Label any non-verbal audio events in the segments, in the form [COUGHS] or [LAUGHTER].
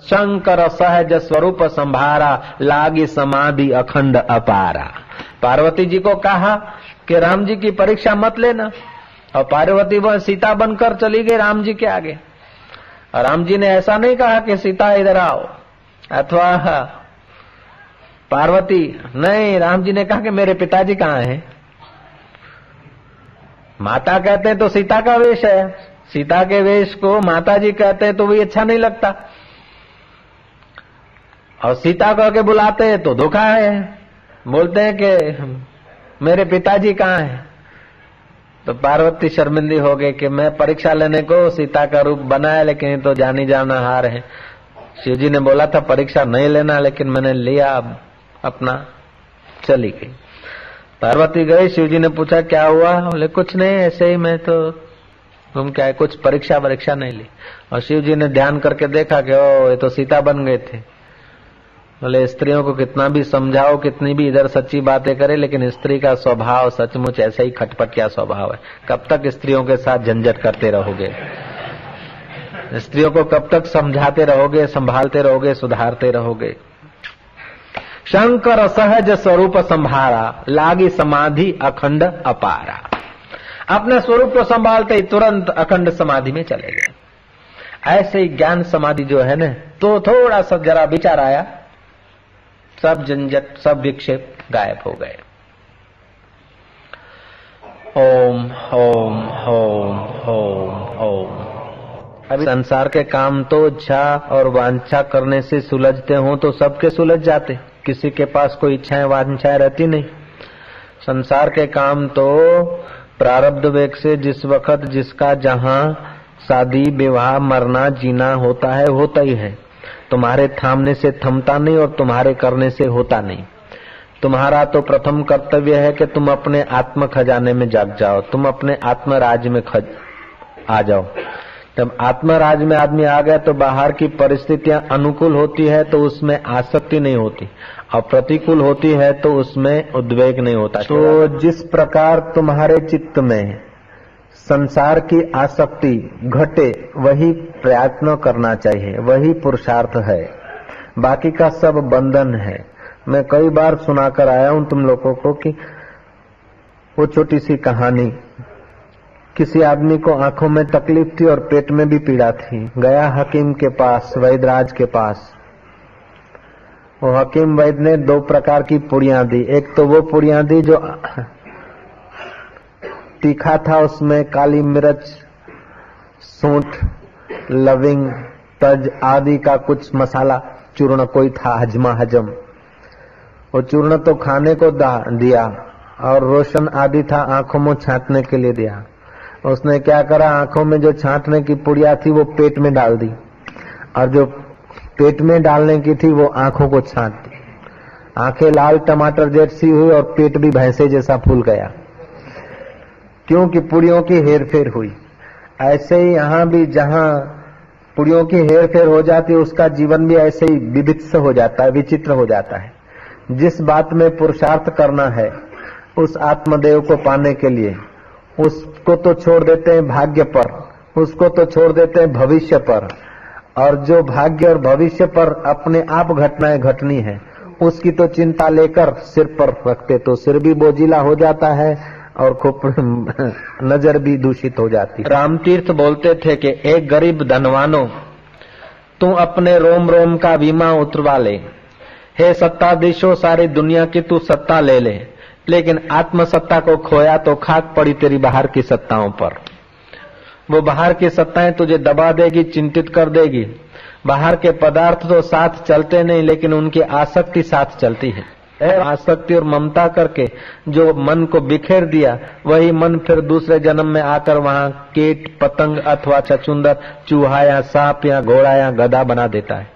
शंकर सहज स्वरूप संभारा, लागी समाधि अखंड अपारा। पार्वती जी को कहा कि राम जी की परीक्षा मत लेना। और पार्वती वह सीता बनकर चली गई राम जी के आगे। राम जी ने ऐसा नहीं कहा कि सीता इधर आओ। अथवा, पार्वती, नहीं, राम जी ने कहा कि मेरे पिताजी कहाँ हैं? माता कहते हैं तो सीता का वेश है। सीता के वेश को माता जी कहते हैं तो भी अच्छा नहीं लगता। और सीता कह के बुलाते हैं तो धोखा है। बोलते हैं कि, मेरे पिताजी कहाँ हैं? तो पार्वती शर्मिंदी हो गई कि मैं परीक्षा लेने को सीता का रूप बनाया, लेकिन तो जानी जाना हार है। शिव जी ने बोला, था परीक्षा नहीं लेना, लेकिन मैंने लिया अब अपना, चली गई। पार्वती गई शिव जी ने पूछा, क्या हुआ? बोले, कुछ नहीं, ऐसे ही मैं तो तुम क्या है, कुछ परीक्षा परीक्षा नहीं ली। और शिव जी ने ध्यान करके देखा कि, ओ, ये तो सीता बन गए थे। बोले स्त्रियों को कितना भी समझाओ, कितनी भी इधर सच्ची बातें करे, लेकिन स्त्री का स्वभाव सचमुच ऐसा ही खटपटिया स्वभाव है। कब तक स्त्रियों के साथ झंझट करते रहोगे? स्त्रियों को कब तक समझाते रहोगे, संभालते रहोगे, सुधारते रहोगे? शंकर सहज स्वरूप संभारा, लागी समाधि अखंड अपारा। अपने स्वरूप को संभालते ही तुरंत अखंड समाधि में चले गए। ऐसे ही ज्ञान समाधि जो है ना तो थोड़ा सा जरा विचार आया। सब झंझट, सब विक्षेप गायब हो गए। ओम ओम ओम ओम ओम। अभी संसार के काम तो इच्छा और वांछा करने से सुलझते हो तो सबके सुलझ जाते। किसी के पास कोई इच्छाएँ, वांछाएँ रहती नहीं। संसार के काम तो प्रारब्ध वेग से जिस वक्त जिसका जहाँ शादी, विवाह, मरना, जीना होता है, होता ही है। तुम्हारे थामने से थमता नहीं और तुम्हारे करने से होता नहीं। तुम्हारा तो प्रथम कर्तव्य है कि तुम अपने आत्म खजाने में जाग जाओ, तुम अपने आत्म राज में खज आ जाओ। जब आत्मराज में आदमी आ गया तो बाहर की परिस्थितियाँ अनुकूल होती है तो उसमें आसक्ति नहीं होती और प्रतिकूल होती है तो उसमें उद्वेग नहीं होता। तो जिस प्रकार तुम्हारे चित्त में संसार की आसक्ति घटे, वही प्रयत्न करना चाहिए, वही पुरुषार्थ है। बाकी का सब बंधन है। मैं कई बार सुनाकर आया हूँ तुम लोगों को कि वो छोटी सी कहानी, किसी आदमी को आँखों में तकलीफ़ थी और पेट में भी पीड़ा थी। गया हकीम के पास, वैदराज के पास। वो हकीम वैद ने दो प्रकार की पुड़ियाँ दी। एक तो वो पुड़ियाँ दी जो तीखा था उसमें, काली मिर्च, सूंठ, लविंग, तज आदि का कुछ मसाला, चूर्ण कोई था, हजमा हजम। वो चूर्ण तो खाने को दिया, और रोशन आदि था, आँखों में छांटने के लिए दिया। उसने क्या करा, आँखों में जो छांटने की पुड़िया थी, वो पेट में डाल दी। और जो पेट में डालने की थी, वो आँखों को छांट दी। आँखें लाल टमाटर जैसी हुई, और पेट भी भैंसे जैसा फूल गया। क्योंकि पुड़ियों की हेर फेर हुई। ऐसे ही यहाँ भी जहाँ पुड़ियों की हेर फेर हो जाती है उसका जीवन भी ऐसे ही विभित्स हो जाता है, विचित्र हो जाता है। जिस बात में पुरुषार्थ करना है, उस आत्मदेव को पाने के लिए, उसको तो छोड़ देते हैं भाग्य पर, उसको तो छोड़ देते हैं भविष्य पर। और जो भाग्य और भविष्य पर अपने आप घटनाएँ घटनी है, उसकी तो चिंता लेकर सिर पर रखते तो सिर भी बोझिला हो जाता है और खूब [LAUGHS] नज़र भी दूषित हो जाती राम तीर्थ बोलते थे कि एक गरीब धनवानो तू अपने रोम रोम का बीमा उतरवा ले। हे सत्ताधीशो, सारी दुनिया की तू सत्ता ले ले। लेकिन आत्म सत्ता को खोया तो खाक पड़ी तेरी बाहर की सत्ताओं पर। वो बाहर की सत्ताएँ तुझे दबा देगी, चिंतित कर देगी। बाहर के पदार्थ तो साथ चलते नहीं, लेकिन उनकी आसक्ति साथ चलती है। आसक्ति और ममता करके जो मन को बिखेर दिया, वही मन फिर दूसरे जन्म में आकर वहाँ केट, पतंग अथवा चचुंदर, चूहा या सांप या घोड़ा या गधा बना देता है।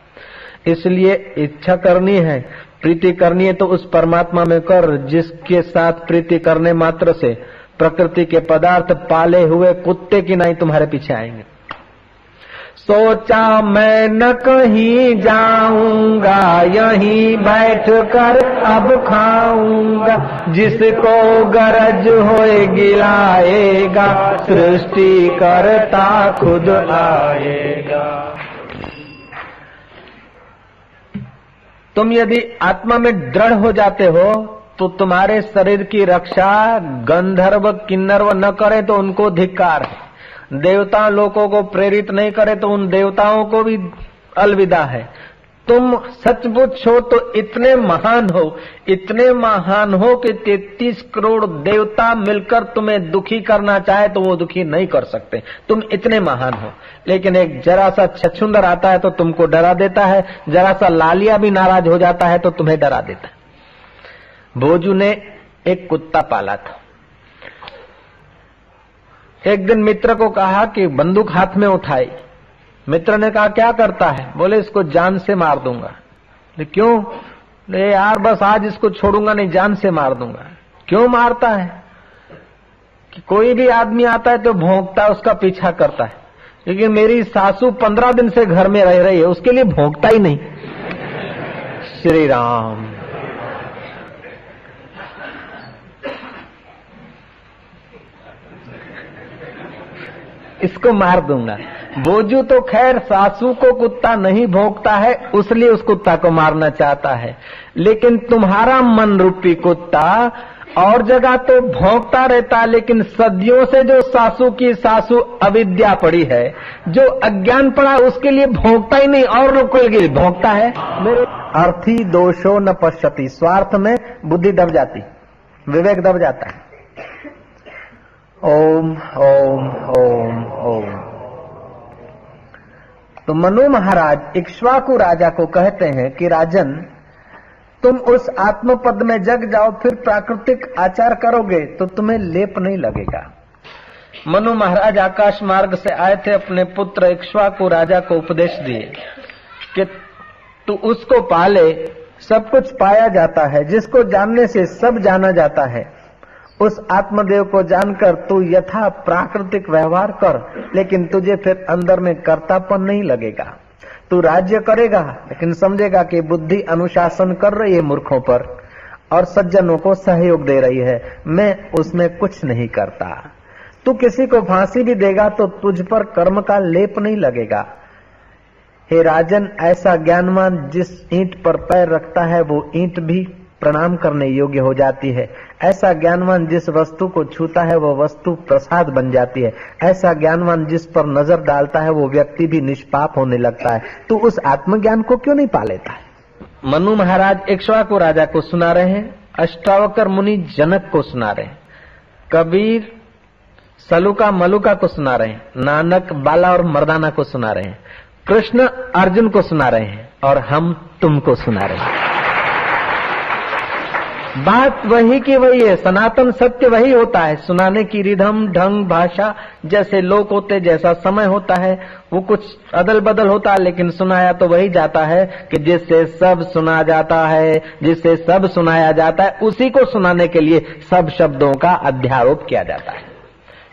इसलिए इच्छा करनी है, प्रीति करनी है तो उस परमात्मा में कर, जिसके साथ प्रीति करने मात्र से प्रकृति के पदार्थ पाले हुए कुत्ते की नहीं तुम्हारे पीछे आएँगे। सोचा मैं न कहीं जाऊँगा, यहीं बैठ कर अब खाऊँगा, जिसको गरज होए गिलाएगा, सृष्टि करता खुद आएगा। तुम यदि आत्मा में दृढ़ हो जाते हो तो तुम्हारे शरीर की रक्षा गंधर्व किन्नर्व न करे तो उनको धिक्कार है। देवता लोगों को प्रेरित नहीं करे तो उन देवताओं को भी अलविदा है। तुम सचमुच हो तो इतने महान हो, इतने महान हो कि तैतीस करोड़ देवता मिलकर तुम्हें दुखी करना चाहे तो वो दुखी नहीं कर सकते। तुम इतने महान हो। लेकिन एक जरा सा छछुंदर आता है तो तुमको डरा देता है। जरा सा लालिया भी नाराज़ हो जाता है तो तुम्हें डरा देता है। भोजू ने एक कुत्ता पाला था। एक दिन मित्र को कहा कि बंदूक हाथ में उठाई। मित्र ने कहा, क्या करता है? बोले, इसको जान से मार दूँगा। क्यों? ले यार, बस आज इसको छोड़ूँगा नहीं, जान से मार दूँगा। क्यों मारता है? कि कोई भी आदमी आता है तो भोंकता है उसका पीछा करता है। लेकिन मेरी सासू पंद्रह दिन से घर में रह रही है, उसके लिए भोंकता ही नहीं। श्री राम। इसको मार दूँगा। बोजू तो खैर सासू को कुत्ता नहीं भोंकता है, उसलिए उस कुत्ता को मारना चाहता है। लेकिन तुम्हारा मन रूपी कुत्ता और जगह तो भोंकता रहता, लेकिन सदियों से जो सासू की सासू अविद्या पड़ी है, जो अज्ञान पड़ा, उसके लिए भोंकता ही नहीं, और लोग के लिए भोंकता है। मेरे अर्थी दोषो न पश्यति, स्वार्थ में बुद्धि दब जाती, विवेक दब जाता है। ओम ओम ओम ओम। तो मनु महाराज इक्ष्वाकु राजा को कहते हैं कि, राजन, तुम उस आत्म पद में जग जाओ, फिर प्राकृतिक आचार करोगे तो तुम्हें लेप नहीं लगेगा. मनु महाराज आकाश मार्ग से आए थे, अपने पुत्र इक्ष्वाकु राजा को उपदेश दिए कि तू उसको पाले, सब कुछ पाया जाता है, जिसको जानने से सब जाना जाता है। उस आत्मदेव को जानकर तू यथा प्राकृतिक व्यवहार कर, लेकिन तुझे फिर अंदर में कर्तापन नहीं लगेगा। तू राज्य करेगा, लेकिन समझेगा कि बुद्धि अनुशासन कर रही है मूर्खों पर, और सज्जनों को सहयोग दे रही है। मैं उसमें कुछ नहीं करता। तू किसी को फांसी भी देगा तो तुझ पर कर्म का लेप नहीं लगेगा। हे राजन, ऐसा ज्ञानवान जिस ईंट पर पैर रखता है, वो ईंट भी प्रणाम करने योग्य हो जाती है। ऐसा ज्ञानवान जिस वस्तु को छूता है वो वस्तु प्रसाद बन जाती है। ऐसा ज्ञानवान जिस पर नज़र डालता है, वो व्यक्ति भी निष्पाप होने लगता है। तो उस आत्मज्ञान को क्यों नहीं पा लेता है? मनु महाराज इक्ष्वा को राजा को सुना रहे हैं, अष्टावकर मुनि जनक को सुना रहे हैं, कबीर, सलुका, मलुका को सुना रहे हैं, नानक, बाला और मर्दाना को सुना रहे हैं, कृष्ण अर्जुन को सुना रहे हैं, और हम तुमको सुना रहे हैं। बात वही की वही है, सनातन सत्य वही होता है। सुनाने की रिधम, ढंग, भाषा जैसे लोग होते, जैसा समय होता है, वो कुछ अदल बदल होता है, लेकिन सुनाया तो वही जाता है कि जिससे सब सुना जाता है, जिससे सब सुनाया जाता है, उसी को सुनाने के लिए सब शब्दों का अध्यारोप किया जाता है।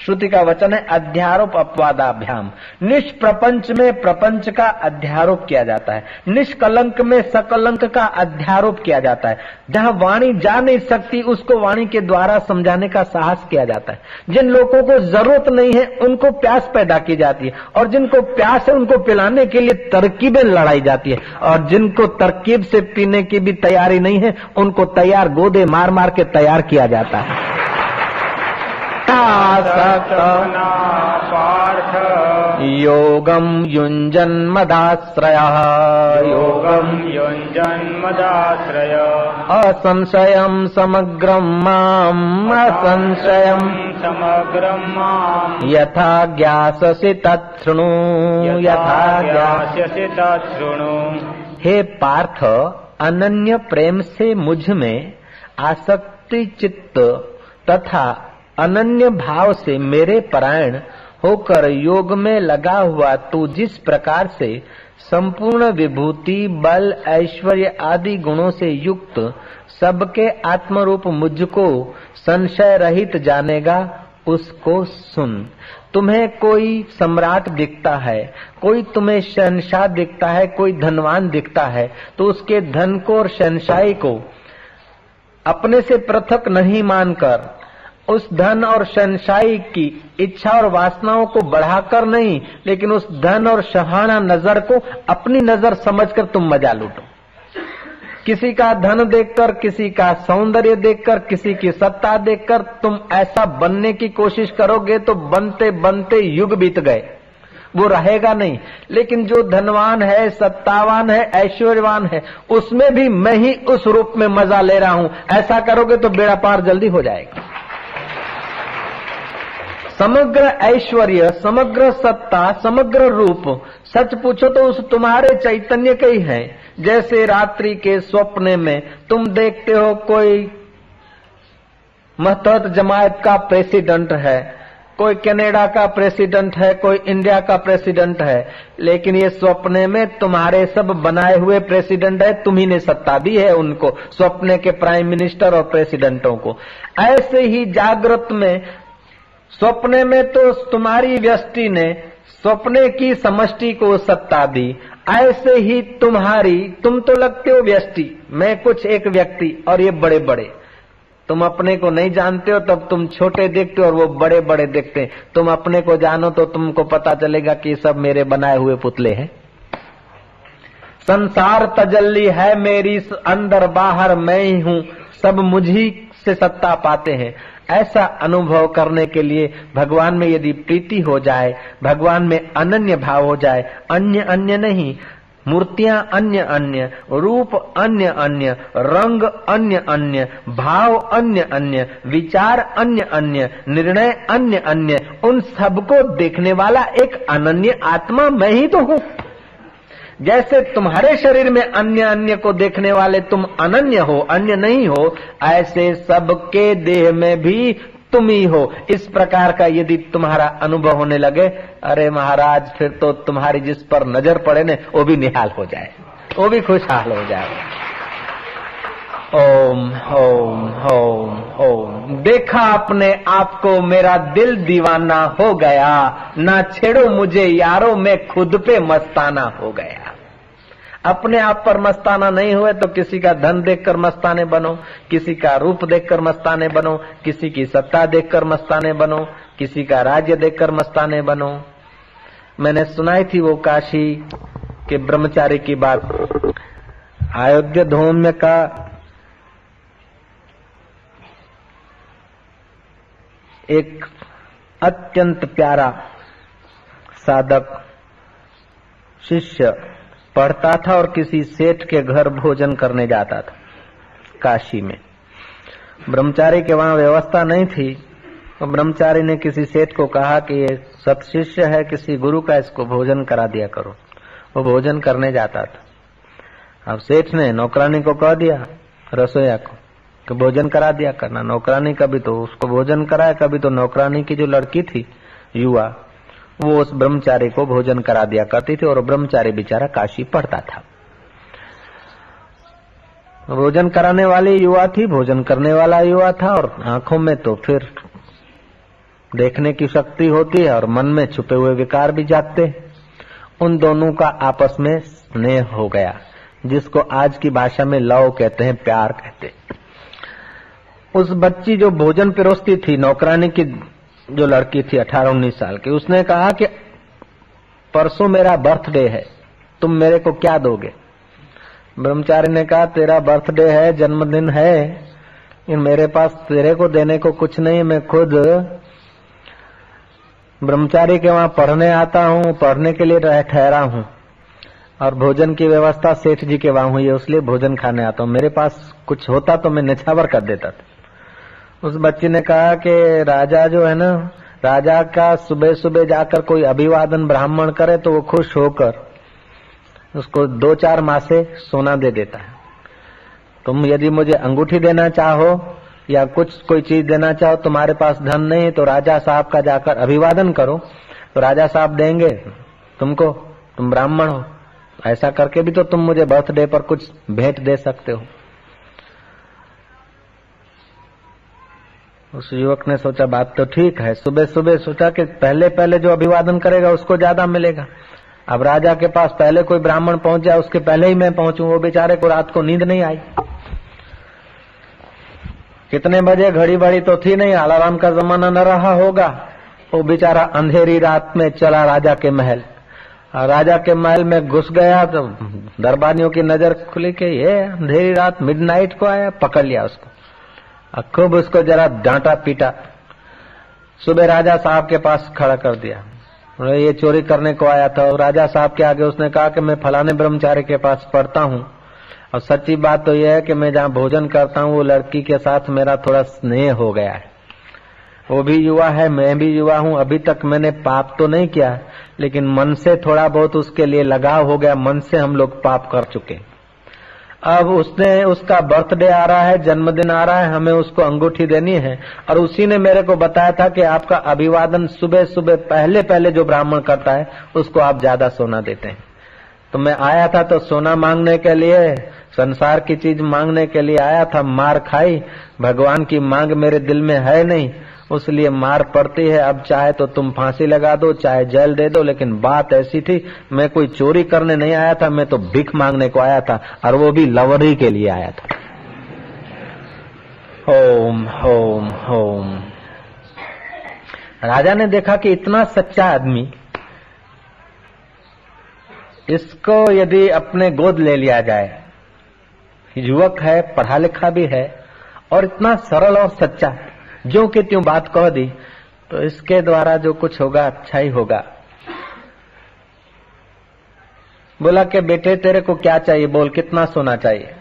श्रुति का वचन है, अध्यारोप अपवादाभ्याम। निष्प्रपंच में प्रपंच का अध्यारोप किया जाता है। निष्कलंक में सकलंक का अध्यारोप किया जाता है। जहाँ वाणी जा नहीं सकती, उसको वाणी के द्वारा समझाने का साहस किया जाता है। जिन लोगों को ज़रूरत नहीं है, उनको प्यास पैदा की जाती है। और जिनको प्यास है, उनको पिलाने के लिए तरकीबें लड़ाई जाती है। और जिनको तरकीब से पीने की भी तैयारी नहीं है, उनको तैयार गोदे मार मार के तैयार किया जाता है। पार्थ योगम युञ्जन्मदाश्रय। योगम युञ्जन्मदाश्रय। असंशयम् समग्रम् माम्। माम्। यथा ज्ञाससि तच्छृणु। यथा ज्ञास ज्ञास्यसि तच्छृणु। हे पार्थ अनन्य प्रेम से मुझमें आसक्ति चित्त तथा अनन्य भाव से मेरे परायण होकर योग में लगा हुआ तू जिस प्रकार से संपूर्ण विभूति, बल, ऐश्वर्य आदि गुणों से युक्त सबके आत्मरूप मुझको संशय रहित जानेगा, उसको सुन। तुम्हें कोई सम्राट दिखता है, कोई तुम्हें शहनशाह दिखता है, कोई धनवान दिखता है तो उसके धन को और शहनशाही को अपने से पृथक नहीं मानकर उस धन और शनशाही की इच्छा और वासनाओं को बढ़ाकर नहीं, लेकिन उस धन और शहाना नज़र को अपनी नज़र समझकर तुम मज़ा लूटो। किसी का धन देखकर, किसी का सौंदर्य देखकर, किसी की सत्ता देखकर तुम ऐसा बनने की कोशिश करोगे तो बनते बनते युग बीत गए। वो रहेगा नहीं, लेकिन जो धनवान है, सत्तावान है, ऐश्वर्यवान है, उसमें भी मैं ही उस रूप में मज़ा ले रहा हूँ। ऐसा करोगे तो बेड़ा पार जल्दी हो जाएगा। समग्र ऐश्वर्य, समग्र सत्ता, समग्र रूप। सच पूछो तो उस तुम्हारे चैतन्य के ही है। जैसे रात्रि के स्वप्न में तुम देखते हो कोई महतहत जमायत का प्रेसिडेंट है। कोई कनाडा का प्रेसिडेंट है, कोई इंडिया का प्रेसिडेंट है। लेकिन ये स्वप्ने में तुम्हारे सब बनाए हुए प्रेसिडेंट है। तुम्ही ने सत्ता दी है उनको, स्वप्ने के प्राइम मिनिस्टर और प्रेसिडेंटों को। ऐसे ही जागृत में स्वप्ने में तो तुम्हारी व्यष्टि ने स्वप्ने की समष्टि को सत्ता दी। ऐसे ही तुम्हारी, तुम तो लगते हो व्यष्टि। मैं कुछ एक व्यक्ति और ये बड़े बड़े तुम अपने को नहीं जानते हो, तब तुम छोटे देखते हो और वो बड़े बड़े देखते हैं। तुम अपने को जानो तो तुमको पता चलेगा कि सब मेरे बनाए हुए पुतले हैं। संसार तजल्ली है मेरी, अंदर बाहर मैं ही हूँ। सब मुझी से सत्ता पाते हैं। ऐसा अनुभव करने के लिए भगवान में यदि प्रीति हो जाए, भगवान में अनन्य भाव हो जाए, अन्य अन्य नहीं, मूर्तियाँ अन्य अन्य, रूप अन्य अन्य, रंग अन्य अन्य, भाव अन्य अन्य, विचार अन्य अन्य, निर्णय अन्य अन्य, उन सबको देखने वाला एक अनन्य आत्मा मैं ही तो हूँ। जैसे तुम्हारे शरीर में अन्य अन्य को देखने वाले तुम अनन्य हो, अन्य नहीं हो, ऐसे सबके देह में भी तुम ही हो। इस प्रकार का यदि तुम्हारा अनुभव होने लगे, अरे महाराज, फिर तो तुम्हारी जिस पर नज़र पड़े ने, वो भी निहाल हो जाए, वो भी खुशहाल हो जाए। ओम ओम ओम ओम। देखा अपने आप को मेरा दिल दीवाना हो गया। ना छेड़ो मुझे यारो मैं खुद पे मस्ताना हो गया। अपने आप पर मस्ताना नहीं हुए तो किसी का धन देखकर मस्ताने बनो, किसी का रूप देखकर मस्ताने बनो, किसी की सत्ता देखकर मस्ताने बनो, किसी का राज्य देखकर मस्ताने बनो। मैंने सुनाई थी वो काशी के ब्रह्मचारी की बात। अयोध्या धूम्य का एक अत्यंत प्यारा साधक शिष्य पढ़ता था और किसी सेठ के घर भोजन करने जाता था काशी में। ब्रह्मचारी के वहाँ व्यवस्था नहीं थी। तो ब्रह्मचारी ने किसी सेठ को कहा कि ये सत शिष्य है, किसी गुरु का इसको भोजन करा दिया करो। वो भोजन करने जाता था। अब सेठ ने नौकरानी को कह दिया, रसोईया को। कि भोजन करा दिया करना। नौकरानी कभी तो उसको भोजन कराया, कभी तो नौकरानी की जो लड़की थी, युवा, वो उस ब्रह्मचारी को भोजन करा दिया करती थी और ब्रह्मचारी बेचारा काशी पढ़ता था। भोजन कराने वाली युवा थी, भोजन करने वाला युवा था और आँखों में तो फिर देखने की शक्ति होती है और मन में छुपे हुए विकार भी जागते उन दोनों का आपस में स्नेह हो गया, जिसको आज की भाषा में लव कहते हैं, प्यार कहते हैं। उस बच्ची जो भोजन पिरोसती थी, नौकरानी की जो लड़की थी अठारह उन्नीस साल की, उसने कहा कि परसों मेरा बर्थडे है, तुम मेरे को क्या दोगे? ब्रह्मचारी ने कहा, तेरा बर्थडे है, जन्मदिन है मेरे पास तेरे को देने को कुछ नहीं, मैं खुद ब्रह्मचारी के वहाँ पढ़ने आता हूँ, पढ़ने के लिए ठहरा हूँ, और भोजन की व्यवस्था सेठ जी के वहाँ हुई है इसलिए भोजन खाने आता हूँ। मेरे पास कुछ होता तो मैं निछावर कर देता था। उस बच्ची ने कहा कि राजा जो है ना, राजा का सुबह सुबह जाकर कोई अभिवादन ब्राह्मण करे तो वो खुश होकर उसको दो चार मासे सोना दे देता है। तुम यदि मुझे अंगूठी देना चाहो या कुछ कोई चीज़ देना चाहो, तुम्हारे पास धन नहीं तो राजा साहब का जाकर अभिवादन करो। तो राजा साहब देंगे, तुमको, तुम ब्राह्मण हो। ऐसा करके भी तो तुम मुझे बर्थडे पर कुछ भेंट दे सकते हो। उस युवक ने सोचा, बात तो ठीक है सुबह सुबह सोचा कि पहले पहले जो अभिवादन करेगा उसको ज़्यादा मिलेगा। अब राजा के पास पहले कोई ब्राह्मण पहुँच जाए उसके पहले ही मैं पहुंचू, वो बेचारे को रात को नींद नहीं आई। कितने बजे घड़ी बड़ी तो थी नहीं अलाराम का जमाना न रहा होगा, वो बेचारा अंधेरी रात में चला राजा के महल। राजा के महल में घुस गया तो दरबारियों की नज़र खुली कि ये अंधेरी रात मिडनाइट को आया, पकड़ लिया उसको। खूब उसको जरा डांटा पीटा। सुबह राजा साहब के पास खड़ा कर दिया। ये चोरी करने को आया था और राजा साहब के आगे उसने कहा कि मैं फलाने ब्रह्मचारी के पास पढ़ता हूँ। और सच्ची बात तो यह है कि मैं जहाँ भोजन करता हूँ, वो लड़की के साथ मेरा थोड़ा स्नेह हो गया है। वो भी युवा है, मैं भी युवा हूँ। अभी तक मैंने पाप तो नहीं किया, लेकिन मन से थोड़ा बहुत उसके लिए लगाव हो गया। मन से हम लोग पाप कर चुके अब उसने उसका बर्थडे आ रहा है, जन्मदिन आ रहा है, हमें उसको अंगूठी देनी है। और उसी ने मेरे को बताया था कि आपका अभिवादन सुबह सुबह पहले पहले जो ब्राह्मण करता है, उसको आप ज़्यादा सोना देते हैं। तो मैं आया था तो सोना मांगने के लिए, संसार की चीज़ मांगने के लिए आया था, मार खाई, भगवान की मांग मेरे दिल में है नहीं। उसलिए मार पड़ती है। अब चाहे तो तुम फांसी लगा दो, चाहे जेल दे दो, लेकिन बात ऐसी थी, मैं कोई चोरी करने नहीं आया था, मैं तो भिख मांगने को आया था, और वो भी लवरी के लिए आया था। होम होम होम राजा ने देखा कि इतना सच्चा आदमी, इसको यदि अपने गोद ले लिया जाए, युवक है, पढ़ा लिखा भी है, और इतना सरल और सच्चा जो कि त्यों बात कह दी तो इसके द्वारा जो कुछ होगा अच्छा ही होगा। बोला कि, बेटे, तेरे को क्या चाहिए? बोल, कितना सोना चाहिए?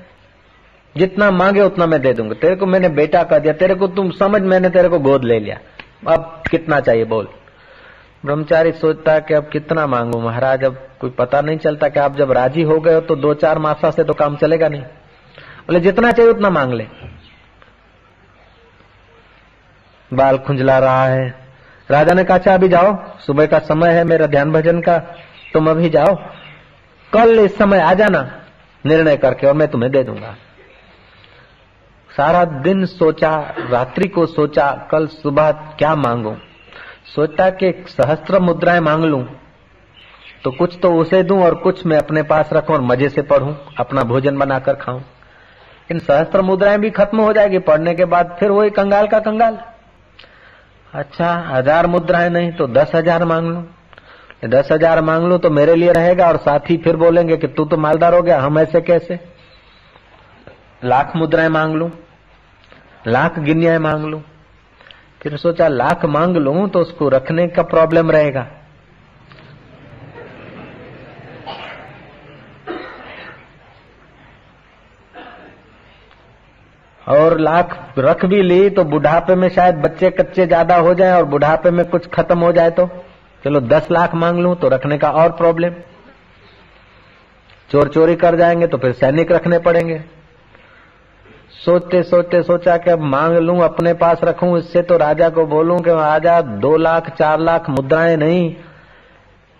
जितना मांगे, उतना मैं दे दूँगा। तेरे को मैंने बेटा कह दिया, तेरे को तुम समझ, मैंने तेरे को गोद ले लिया। अब कितना चाहिए, बोल? ब्रह्मचारी सोचता कि, अब कितना मांगू? महाराज, अब कोई पता नहीं चलता कि आप जब राज़ी हो गए हो तो दो चार मासा से तो काम चलेगा नहीं। बोले, जितना चाहिए, उतना मांग ले। बाल खुंजला रहा है। राजा ने कहा अच्छा अभी जाओ। सुबह का समय है मेरा ध्यान भजन का। तुम अभी जाओ। कल इस समय आ जाना निर्णय करके और मैं तुम्हें दे दूँगा। सारा दिन सोचा, रात्रि को सोचा, कल सुबह क्या मांगू? सोचता कि सहस्त्र मुद्राएँ मांग लू। तो कुछ तो उसे दूँ और कुछ मैं अपने पास रखूँ और मज़े से पढ़ूं, अपना भोजन बनाकर खाऊं। इन सहस्त्र मुद्राएँ भी खत्म हो जाएगी। पढ़ने के बाद फिर वही कंगाल का कंगाल। अच्छा हज़ार मुद्राएँ नहीं तो दस हज़ार मांग लो। दस हज़ार मांग लो तो मेरे लिए रहेगा और साथ ही फिर बोलेंगे कि तू तो मालदार हो गया, हम ऐसे कैसे? लाख मुद्राएँ मांग लू, लाख गिनियाएँ मांग लू। फिर सोचा, लाख मांग लू तो उसको रखने का प्रॉब्लम रहेगा। और लाख रख भी ली तो बुढ़ापे में शायद बच्चे कच्चे ज़्यादा हो जाए और बुढ़ापे में कुछ खत्म हो जाए तो। चलो दस लाख मांग लू तो रखने का और प्रॉब्लम चोर चोरी कर जाएँगे तो फिर सैनिक रखने पड़ेंगे। सोचते सोचते सोचा कि अब मांग लू, अपने पास रखू, इससे तो राजा को बोलूँ कि राजा, दो लाख, चार लाख मुद्राएँ नहीं,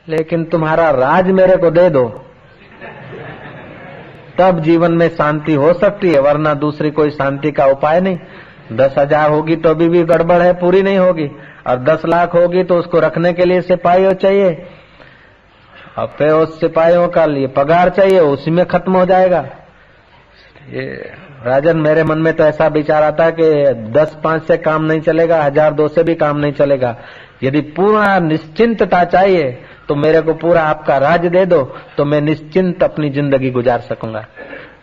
लेकिन तुम्हारा राज मेरे को दे दो। तब जीवन में शांति हो सकती है, वरना दूसरी कोई शांति का उपाय नहीं। दस हज़ार होगी तो अभी भी गड़बड़ है, पूरी नहीं होगी। और दस लाख होगी तो उसको रखने के लिए सिपाही चाहिए। फिर उस सिपाहियों का लिए पगार चाहिए, उसी में खत्म हो जाएगा। ये राजन, मेरे मन में तो ऐसा विचार आता है कि दस पाँच से काम नहीं चलेगा, हज़ार दो से भी काम नहीं चलेगा। यदि पूरा निश्चिंतता चाहिए तो मेरे को पूरा आपका राज दे दो तो मैं निश्चिंत अपनी ज़िंदगी गुजार सकूँगा।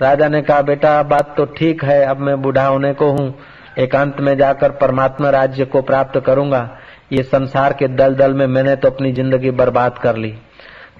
राजा ने कहा, बेटा, बात तो ठीक है, अब मैं बूढ़ा होने को हूँ। एकांत में जाकर परमात्मा राज्य को प्राप्त करूँगा। ये संसार के दल दल में मैंने तो अपनी ज़िंदगी बर्बाद कर ली।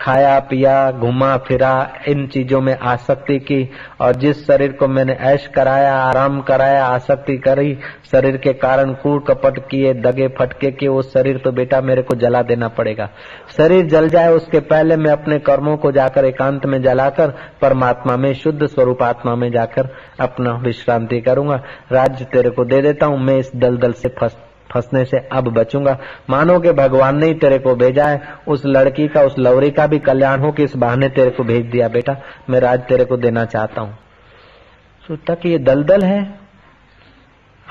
खाया, पिया, घुमा, फिरा, इन चीज़ों में आसक्ति की और जिस शरीर को मैंने ऐश कराया, आराम कराया, आसक्ति करी, शरीर के कारण कूड़ कपट किए, दगे फटके किए वो शरीर तो बेटा मेरे को जला देना पड़ेगा। शरीर जल जाए, उसके पहले मैं अपने कर्मों को जाकर एकांत में जलाकर, परमात्मा में, शुद्ध स्वरूप आत्मा में जाकर अपना विश्रांति करूँगा। राज्य तेरे को दे देता हूँ, मैं इस दलदल से फंस फंसने से अब बचूँगा। मानो कि भगवान ने ही तेरे को भेजा है। उस लड़की का, उस लवरी का भी कल्याण हो कि इस बहाने तेरे को भेज दिया, बेटा। मैं राज तेरे को देना चाहता हूँ। सोचता ये दलदल है।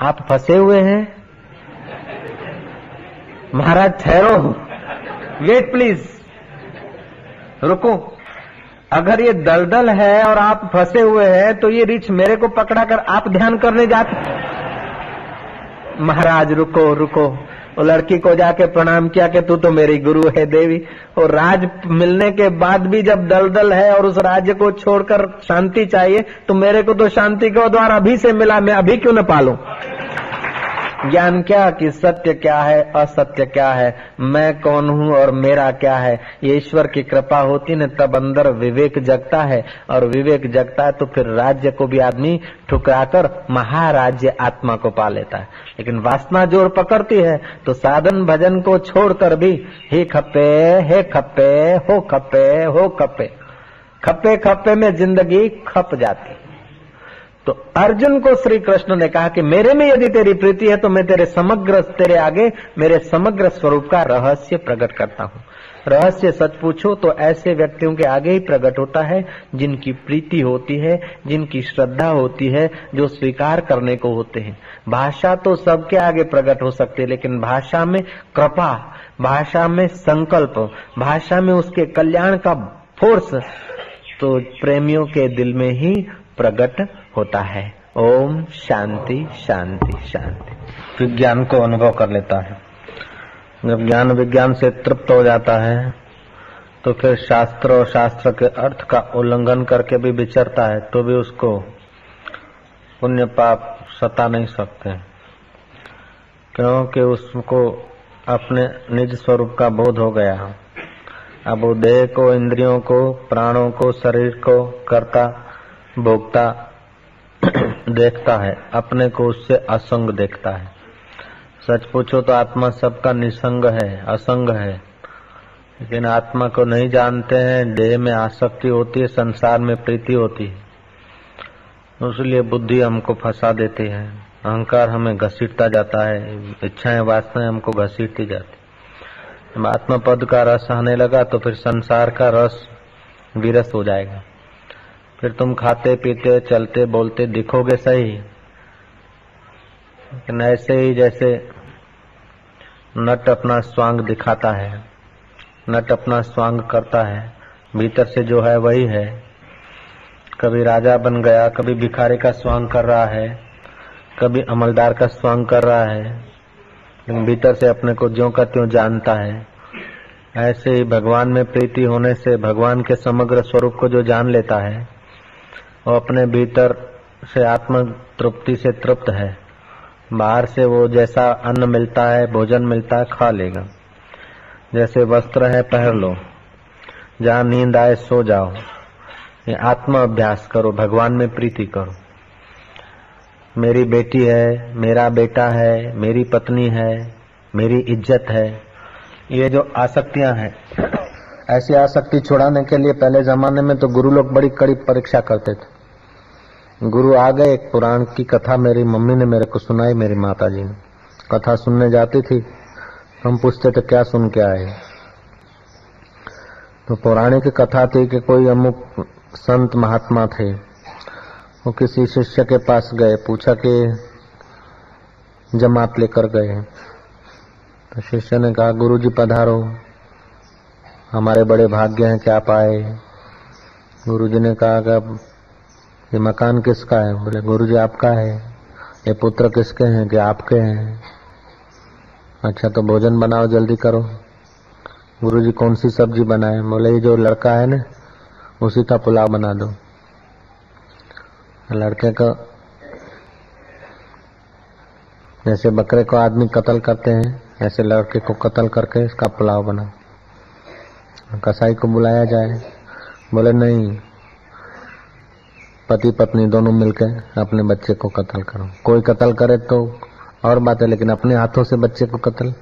आप फंसे हुए हैं। महाराज, ठहरो। Wait, please. रुको। अगर ये दलदल है और आप फंसे हुए हैं तो ये रिच मेरे को पकड़ा कर आप ध्यान करने जाते महाराज, रुको रुको। वो लड़की को जाके प्रणाम किया कि तू तो मेरी गुरु है देवी। और राज मिलने के बाद भी जब दलदल है और उस राज्य को छोड़कर शांति चाहिए तो मेरे को तो शांति के द्वारा अभी से मिला, मैं अभी क्यों न पालू? ज्ञान क्या कि सत्य क्या है, असत्य क्या है? मैं कौन हूँ और मेरा क्या है? ये ईश्वर की कृपा होती न, तब अंदर विवेक जगता है। और विवेक जगता है तो फिर राज्य को भी आदमी ठुकराकर महाराज्य आत्मा को पा लेता है। लेकिन वासना ज़ोर पकड़ती है तो साधन भजन को छोड़कर भी, हे खपे हे खपे हो खपे हो खपे खपे खपे में ज़िंदगी खप जाती। तो अर्जुन को श्री कृष्ण ने कहा कि मेरे में यदि तेरी प्रीति है तो मैं तेरे समग्र, तेरे आगे, मेरे समग्र स्वरूप का रहस्य प्रकट करता हूँ। रहस्य सच पूछो तो ऐसे व्यक्तियों के आगे ही प्रकट होता है, जिनकी प्रीति होती है, जिनकी श्रद्धा होती है, जो स्वीकार करने को होते हैं। भाषा तो सबके आगे प्रकट हो सकती है, लेकिन भाषा में कृपा, भाषा में संकल्प, भाषा में उसके कल्याण का फोर्स तो प्रेमियों के दिल में ही प्रकट होता है। ओम शांति शांति शांति। विज्ञान को अनुभव कर लेता है। जब ज्ञान विज्ञान से तृप्त हो जाता है तो फिर शास्त्र और शास्त्र के अर्थ का उल्लंघन करके भी विचरता है तो भी उसको पुण्य पाप सता नहीं सकते। क्योंकि उसको अपने निज स्वरूप का बोध हो गया। अब वो देह को, इंद्रियों को, प्राणों को, शरीर को करता भोगता [COUGHS] देखता है, अपने को उससे असंग देखता है। सच पूछो तो आत्मा सबका निसंग है, असंग है। लेकिन आत्मा को नहीं जानते हैं, देह में आसक्ति होती है, संसार में प्रीति होती है। इसलिए बुद्धि हमको फंसा देती है। अहंकार हमें घसीटता जाता है, इच्छाएँ, वासनाएँ हमको घसीटती जाती जब आत्मा पद का रस आने लगा तो फिर संसार का रस विरस हो जाएगा। फिर तुम खाते, पीते, चलते, बोलते दिखोगे सही। लेकिन ऐसे ही जैसे नट अपना स्वांग दिखाता है, नट अपना स्वांग करता है, भीतर से जो है वही है। कभी राजा बन गया, कभी भिखारी का स्वांग कर रहा है, कभी अमलदार का स्वांग कर रहा है, लेकिन भीतर से अपने को ज्यो का त्यों जानता है। ऐसे ही भगवान में प्रीति होने से भगवान के समग्र स्वरूप को जो जान लेता है वो अपने भीतर से आत्म तृप्ति से तृप्त है। बाहर से वो जैसा अन्न मिलता है, भोजन मिलता है, खा लेगा। जैसे वस्त्र है, पहन लो। जहाँ नींद आए, सो जाओ। ये आत्म अभ्यास करो, भगवान में प्रीति करो। मेरी बेटी है, मेरा बेटा है, मेरी पत्नी है, मेरी इज़्ज़त है। ये जो आसक्तियाँ हैं ऐसी आसक्ति छुड़ाने के लिए पहले जमाने में तो गुरु लोग बड़ी कड़ी परीक्षा करते थे। गुरु आ गए, एक पुराण की कथा मेरी मम्मी ने मेरे को सुनाई, मेरी माता जी ने। कथा सुनने जाती थी, हम पूछते थे, क्या सुन के आए तो पौराणिक कथा थी कि कोई अमुक संत महात्मा थे। वो किसी शिष्य के पास गए, पूछा कि, जमात लेकर गए तो शिष्य ने कहा, गुरुजी पधारो। हमारे बड़े भाग्य हैं क्या पाए गुरु जी ने कहा कि ये मकान किसका है? बोले, गुरु जी आपका है। ये पुत्र किसके हैं? कि आपके हैं। अच्छा तो भोजन बनाओ, जल्दी करो। गुरु जी कौन सी सब्ज़ी बनाए? बोले, ये जो लड़का है ना, उसी का पुलाव बना दो। लड़के का, जैसे बकरे को आदमी कत्ल करते हैं, ऐसे लड़के को कत्ल करके इसका पुलाव बनाओ। कसाई को बुलाया जाए। बोले, नहीं पति पत्नी दोनों मिलकर अपने बच्चे को कत्ल करो। कोई कत्ल करे तो और बात है, लेकिन अपने हाथों से बच्चे को कत्ल।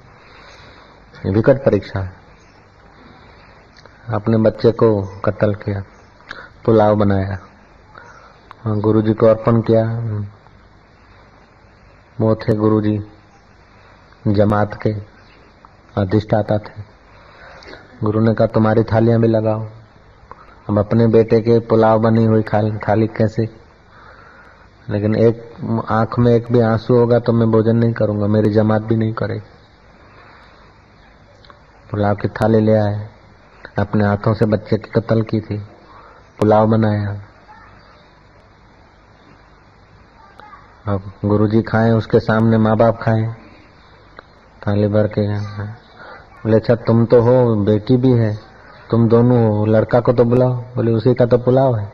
विकट परीक्षा है। अपने बच्चे को कत्ल किया, पुलाव बनाया गुरु जी को अर्पण किया। वो थे गुरु जी जमात के अधिष्ठाता थे। गुरु ने कहा, तुम्हारी थालियाँ भी लगाओ। अब अपने बेटे के पुलाव बनी हुई थाली कैसे? लेकिन एक आँख में एक भी आँसू होगा तो मैं भोजन नहीं करूँगा, मेरी जमात भी नहीं करेगी पुलाव की थाली ले आए। अपने हाथों से बच्चे की कत्ल की थी। पुलाव बनाया। अब गुरुजी खाएँ, उसके सामने माँ बाप खाएँ। थाली भर के बोले अच्छा तुम तो हो, बेटी भी है, तुम दोनों हो, लड़का को तो बुलाओ। बोले, उसी का तो पुलाव है।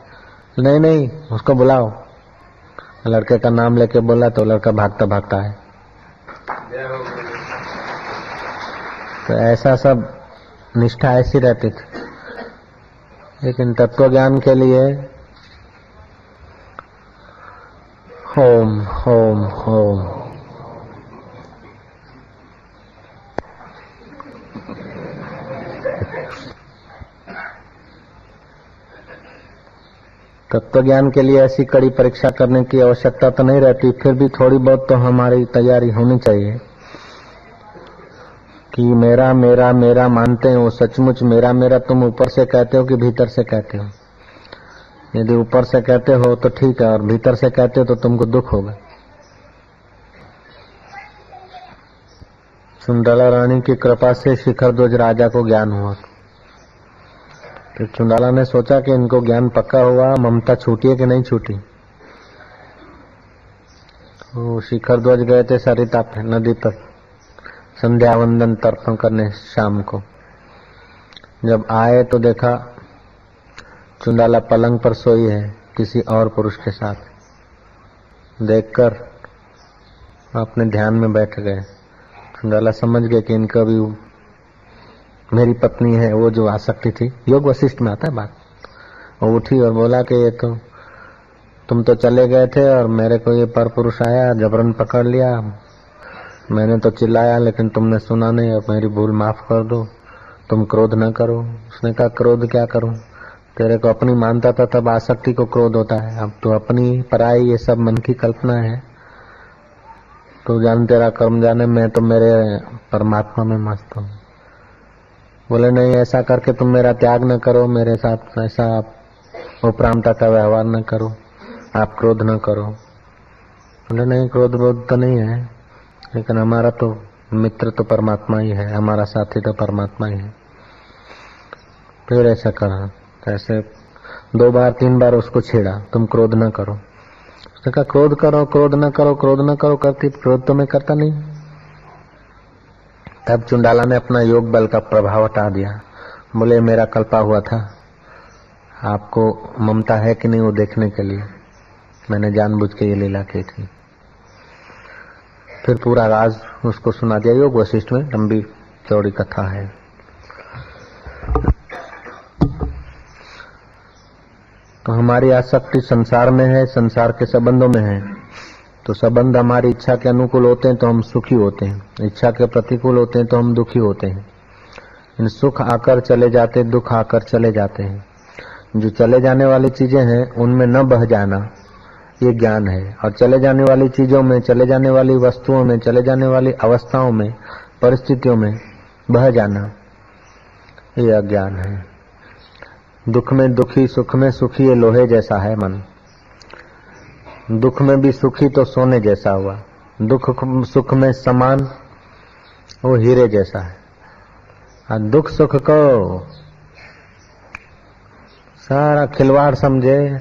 नहीं नहीं, उसको बुलाओ। लड़के का नाम लेके बोला तो लड़का भागता भागता है तो ऐसा सब निष्ठा ऐसी रहती थी। लेकिन तत्व ज्ञान के लिए होम होम होम। तत्व ज्ञान के लिए ऐसी कड़ी परीक्षा करने की आवश्यकता तो नहीं रहती, फिर भी थोड़ी बहुत तो हमारी तैयारी होनी चाहिए। कि मेरा मेरा मेरा मानते हो, सचमुच मेरा मेरा तुम ऊपर से कहते हो कि भीतर से कहते हो? यदि ऊपर से कहते हो तो ठीक है, और भीतर से कहते हो तो तुमको दुख होगा। चुंडाला रानी की कृपा से शिखर ध्वज राजा को ज्ञान हुआ। तो चुंडाला ने सोचा कि इनको ज्ञान पक्का हुआ, ममता छूटी है कि नहीं छूटी? वो शिखर ध्वज गए थे सरिता पे नदी पर संध्या वंदन तर्पण करने शाम को। जब आए तो देखा चुंडाला पलंग पर सोई है किसी और पुरुष के साथ। देखकर अपने ध्यान में बैठ गए। चुंडाला समझ गए कि इनका भी मेरी पत्नी है, वो जो आसक्ति थी। योग वशिष्ठ में आता है बात। वो उठी और बोला कि ये तो तुम तो चले गए थे और मेरे को ये पर पुरुष आया, जबरन पकड़ लिया। मैंने तो चिल्लाया, लेकिन तुमने सुना नहीं अब मेरी भूल माफ़ कर दो। तुम क्रोध न करो। उसने कहा, क्रोध क्या करूँ? तेरे को अपनी मानता था तब आसक्ति को क्रोध होता है। अब तो अपनी पराई, ये सब मन की कल्पना है। तो जान तेरा कर्म जाने, मैं तो मेरे परमात्मा में मस्त हूँ। बोले, नहीं, ऐसा करके तुम मेरा त्याग न करो, मेरे साथ ऐसा आप उपरामता का व्यवहार न करो, आप क्रोध न करो। बोले, नहीं, क्रोध बोध तो नहीं है, लेकिन हमारा तो मित्र तो परमात्मा ही है, हमारा साथी तो परमात्मा ही है। फिर ऐसा करा ऐसे दो बार, तीन बार उसको छेड़ा, तुम क्रोध न करो। उसने कहा, क्रोध करो, क्रोध न करो, क्रोध न करो, करती, क्रोध तो मैं करता नहीं तब चुंडाला ने अपना योग बल का प्रभाव हटा दिया। बोले, मेरा कल्पा हुआ था। आपको ममता है कि नहीं वो देखने के लिए? मैंने जानबूझ के ये लीला की थी। फिर पूरा राज उसको सुना दिया। योग वशिष्ठ में लंबी चौड़ी कथा है। तो हमारी आसक्ति संसार में है, संसार के संबंधों में है। तो संबंध हमारी इच्छा के अनुकूल होते हैं तो हम सुखी होते हैं। इच्छा के प्रतिकूल होते हैं तो हम दुखी होते हैं। इन सुख आकर चले जाते, दुख आकर चले जाते हैं। जो चले जाने वाली चीज़ें हैं, उनमें न बह जाना, ये ज्ञान है। और चले जाने वाली चीज़ों में, चले जाने वाली वस्तुओं में, चले जाने वाली अवस्थाओं में, परिस्थितियों में बह जाना, ये अज्ञान है। दुख में दुखी, सुख में सुखी, ये लोहे जैसा है मन। दुख में भी सुखी तो सोने जैसा हुआ। दुख सुख में समान, वो हीरे जैसा है। और दुख सुख को सारा खिलवाड़ समझे।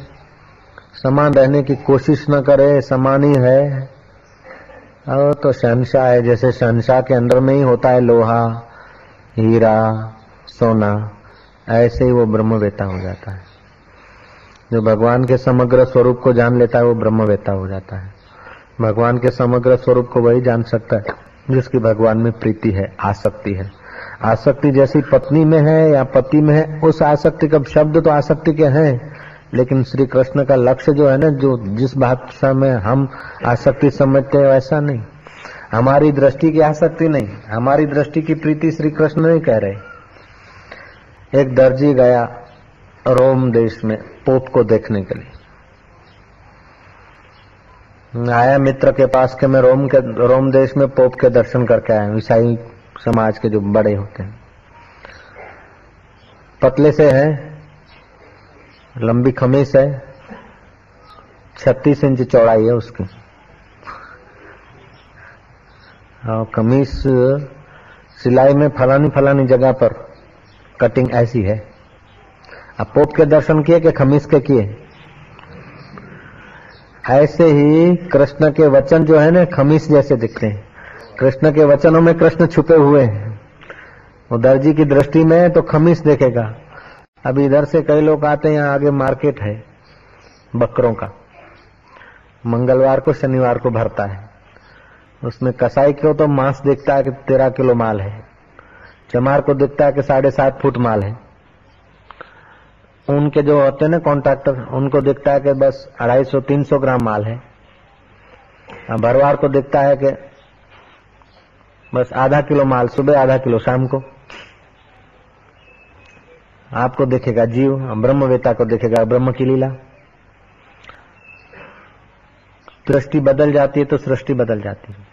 समान रहने की कोशिश न करे, समान ही है। और तो शहनशाह है, जैसे शहनशाह के अंदर में ही होता है लोहा, हीरा, सोना, ऐसे ही वो ब्रह्मवेता हो जाता है। जो भगवान के समग्र स्वरूप को जान लेता है, वो ब्रह्मवेता हो जाता है। भगवान के समग्र स्वरूप को वही जान सकता है, जिसकी भगवान में प्रीति है, आसक्ति है। आसक्ति जैसी पत्नी में है या पति में है, उस आसक्ति का शब्द तो आसक्ति के हैं, लेकिन श्री कृष्ण का लक्ष्य जो है ना, जो जिस भाषा में हम आसक्ति समझते हैं, वैसा नहीं। हमारी दृष्टि की आसक्ति नहीं, हमारी दृष्टि की प्रीति श्री कृष्ण नहीं कह रहे। एक दर्जी गया रोम देश में पोप को देखने के लिए। आया मित्र के पास के मैं रोम के, रोम देश में पोप के दर्शन करके आया ईसाई समाज के जो बड़े होते हैं। पतले से हैं, लंबी खमीस है, छत्तीस इंच चौड़ाई है उसकी। और कमीज सिलाई में फलानी फलानी जगह पर कटिंग ऐसी है। अब पोप के दर्शन किए कि खमीस के किए? ऐसे ही कृष्ण के वचन जो है ना, खमीस जैसे दिखते हैं। कृष्ण के वचनों में कृष्ण छुपे हुए हैं। वो दर्जी की दृष्टि में तो खमीस देखेगा। अभी इधर से कई लोग आते हैं, आगे मार्केट है, बकरों का। मंगलवार को, शनिवार को भरता है। उसमें कसाई को तो मांस दिखता है कि तेरह किलो माल है। चमार को दिखता है कि साढ़े सात फुट माल है। उनके जो होते हैं ना कॉन्ट्रैक्टर उनको दिखता है कि बस अढ़ाई सौ, तीन सौ ग्राम माल है। भरवार को दिखता है कि बस आधा किलो माल सुबह, आधा किलो शाम को। आपको देखेगा जीव, ब्रह्मवेता को देखेगा ब्रह्म की लीला। दृष्टि बदल जाती है तो सृष्टि बदल जाती है।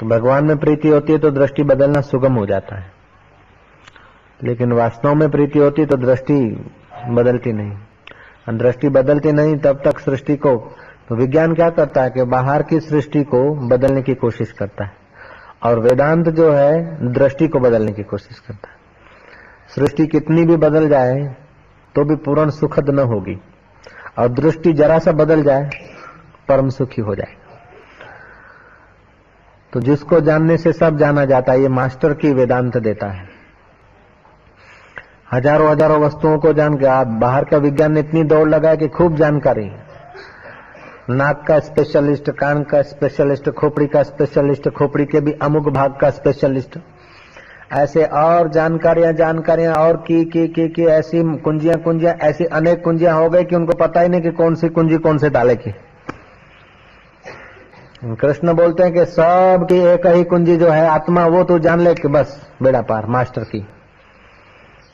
तो भगवान में प्रीति होती है तो दृष्टि बदलना सुगम हो जाता है। लेकिन वास्तव में प्रीति होती तो दृष्टि बदलती नहीं। दृष्टि बदलती नहीं, तब तक सृष्टि को तो विज्ञान क्या करता है कि बाहर की सृष्टि को बदलने की कोशिश करता है और वेदांत जो है, दृष्टि को बदलने की कोशिश करता है। सृष्टि कितनी भी बदल जाए तो भी पूर्ण सुखद न होगी। और दृष्टि जरा सा बदल जाए, परम सुखी हो जाए तो जिसको जानने से सब जाना जाता है, ये मास्टर की वेदांत देता है। हज़ारों हज़ारों वस्तुओं को जान आप बाहर का विज्ञान ने इतनी दौड़ लगाए कि खूब जानकारी। नाक का स्पेशलिस्ट कान का स्पेशलिस्ट खोपड़ी का स्पेशलिस्ट खोपड़ी के भी अमुक भाग का स्पेशलिस्ट ऐसे और जानकारियाँ जानकारियाँ और की की की की, ऐसी कुंजियाँ कुंजियाँ, ऐसी अनेक कुंजियाँ हो गई कि उनको पता ही नहीं कि कौन सी कुंजी कौन से ताले की। कृष्ण बोलते हैं कि सब की एक ही कुंजी जो है आत्मा, वो तो जान ले कि बस बेड़ा पार, मास्टर की।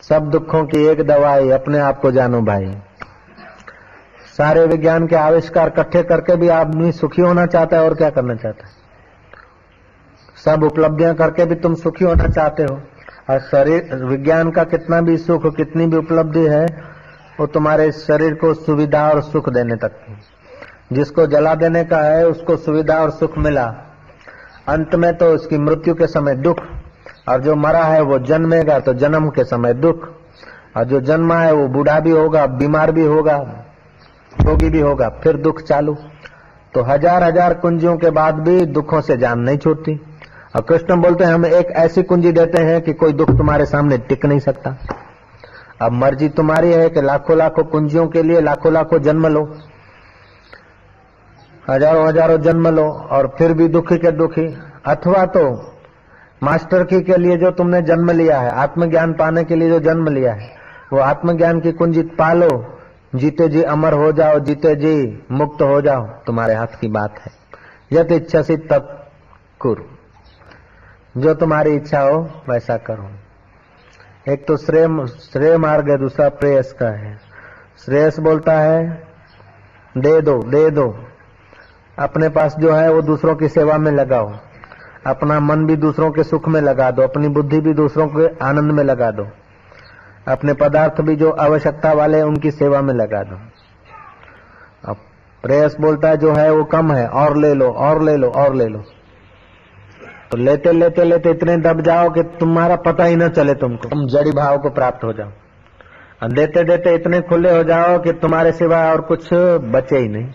सब दुखों की एक दवाई अपने आप को जानो भाई। सारे विज्ञान के आविष्कार इकट्ठे करके भी आदमी सुखी होना चाहता है और क्या करना चाहता है? सब उपलब्धियाँ करके भी तुम सुखी होना चाहते हो। और शरीर, विज्ञान का कितना भी सुख, कितनी भी उपलब्धि है, वो तुम्हारे शरीर को सुविधा और सुख देने तक जिसको जला देने का है, उसको सुविधा और सुख मिला। अंत में तो उसकी मृत्यु के समय दुख और जो मरा है वो जन्मेगा तो जन्म के समय दुख। और जो जन्मा है वो बूढ़ा भी होगा, बीमार भी होगा, रोगी भी होगा, फिर दुख चालू। तो हज़ार हज़ार कुंजियों के बाद भी दुखों से जान नहीं छूटती। और कृष्ण बोलते हैं, हम एक ऐसी कुंजी देते हैं कि कोई दुख तुम्हारे सामने टिक नहीं सकता। अब मर्ज़ी तुम्हारी है कि लाखों लाखों कुंजियों के लिए लाखों लाखों जन्म लो। हज़ारों हज़ारों जन्म लो, और फिर भी दुखी के दुखी। अथवा तो मास्टर की के लिए जो तुमने जन्म लिया है, आत्मज्ञान पाने के लिए जो जन्म लिया है, वो आत्मज्ञान की कुंजी पालो। जीते जी अमर हो जाओ, जीते जी मुक्त हो जाओ। तुम्हारे हाथ की बात है। यत इच्छा से तब कुर। जो तुम्हारी इच्छा हो, वैसा करो। एक तो श्रेय श्रेय मार्ग है, दूसरा प्रेयस का है। श्रेयस बोलता है, दे दो दे दो। अपने पास जो है, वो दूसरों की सेवा में लगाओ। अपना मन भी दूसरों के सुख में लगा दो, अपनी बुद्धि भी दूसरों के आनंद में लगा दो। अपने पदार्थ भी जो आवश्यकता वाले उनकी सेवा में लगा दो। अब प्रेयस बोलता है, जो है वो कम है, और ले लो, और ले लो, और ले लो। तो लेते लेते लेते इतने दब जाओ कि तुम्हारा पता ही न चले तुमको। तुम जड़ी भाव को प्राप्त हो जाओ। देते देते इतने खुले हो जाओ कि तुम्हारे सिवा और कुछ बचे ही नहीं।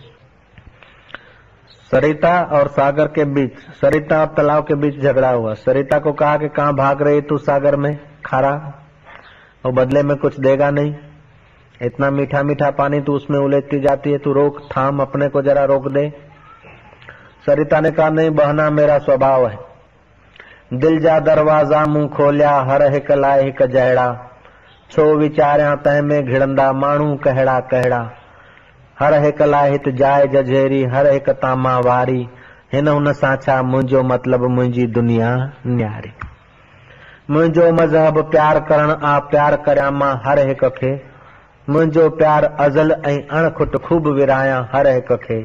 सरिता और सागर के बीच, सरिता और तालाब के बीच झगड़ा हुआ। सरिता को कहा कि कहाँ भाग रही तू सागर में? खारा। और बदले में कुछ देगा नहीं। इतना मीठा मीठा पानी तू उसमें उलेटती जाती है, तू रोक, थाम, अपने को जरा रोक दे। सरिता ने कहा, नहीं, बहना, मेरा स्वभाव है। दिल जा दरवाज़ा, मुँह खोलिया, हर हिक लाए हिक जहड़ा। छो विचारिया तह में घिड़ंदा माण्हू कहड़ा कहड़ा। हर हिक लाहित जाए जजेरी हर हिक तामा वारी। हिन हुन सां मुंहिंजो मतिलब मुंहिंजी दुनिया न्यारी। मुंहिंजो मज़हब प्यार करण आ प्यार करियाँ माँ हर हिक खे। मुंहिंजो प्यार अज़ल ऐं अणखुट ख़ूब विरायां हर हिक खे।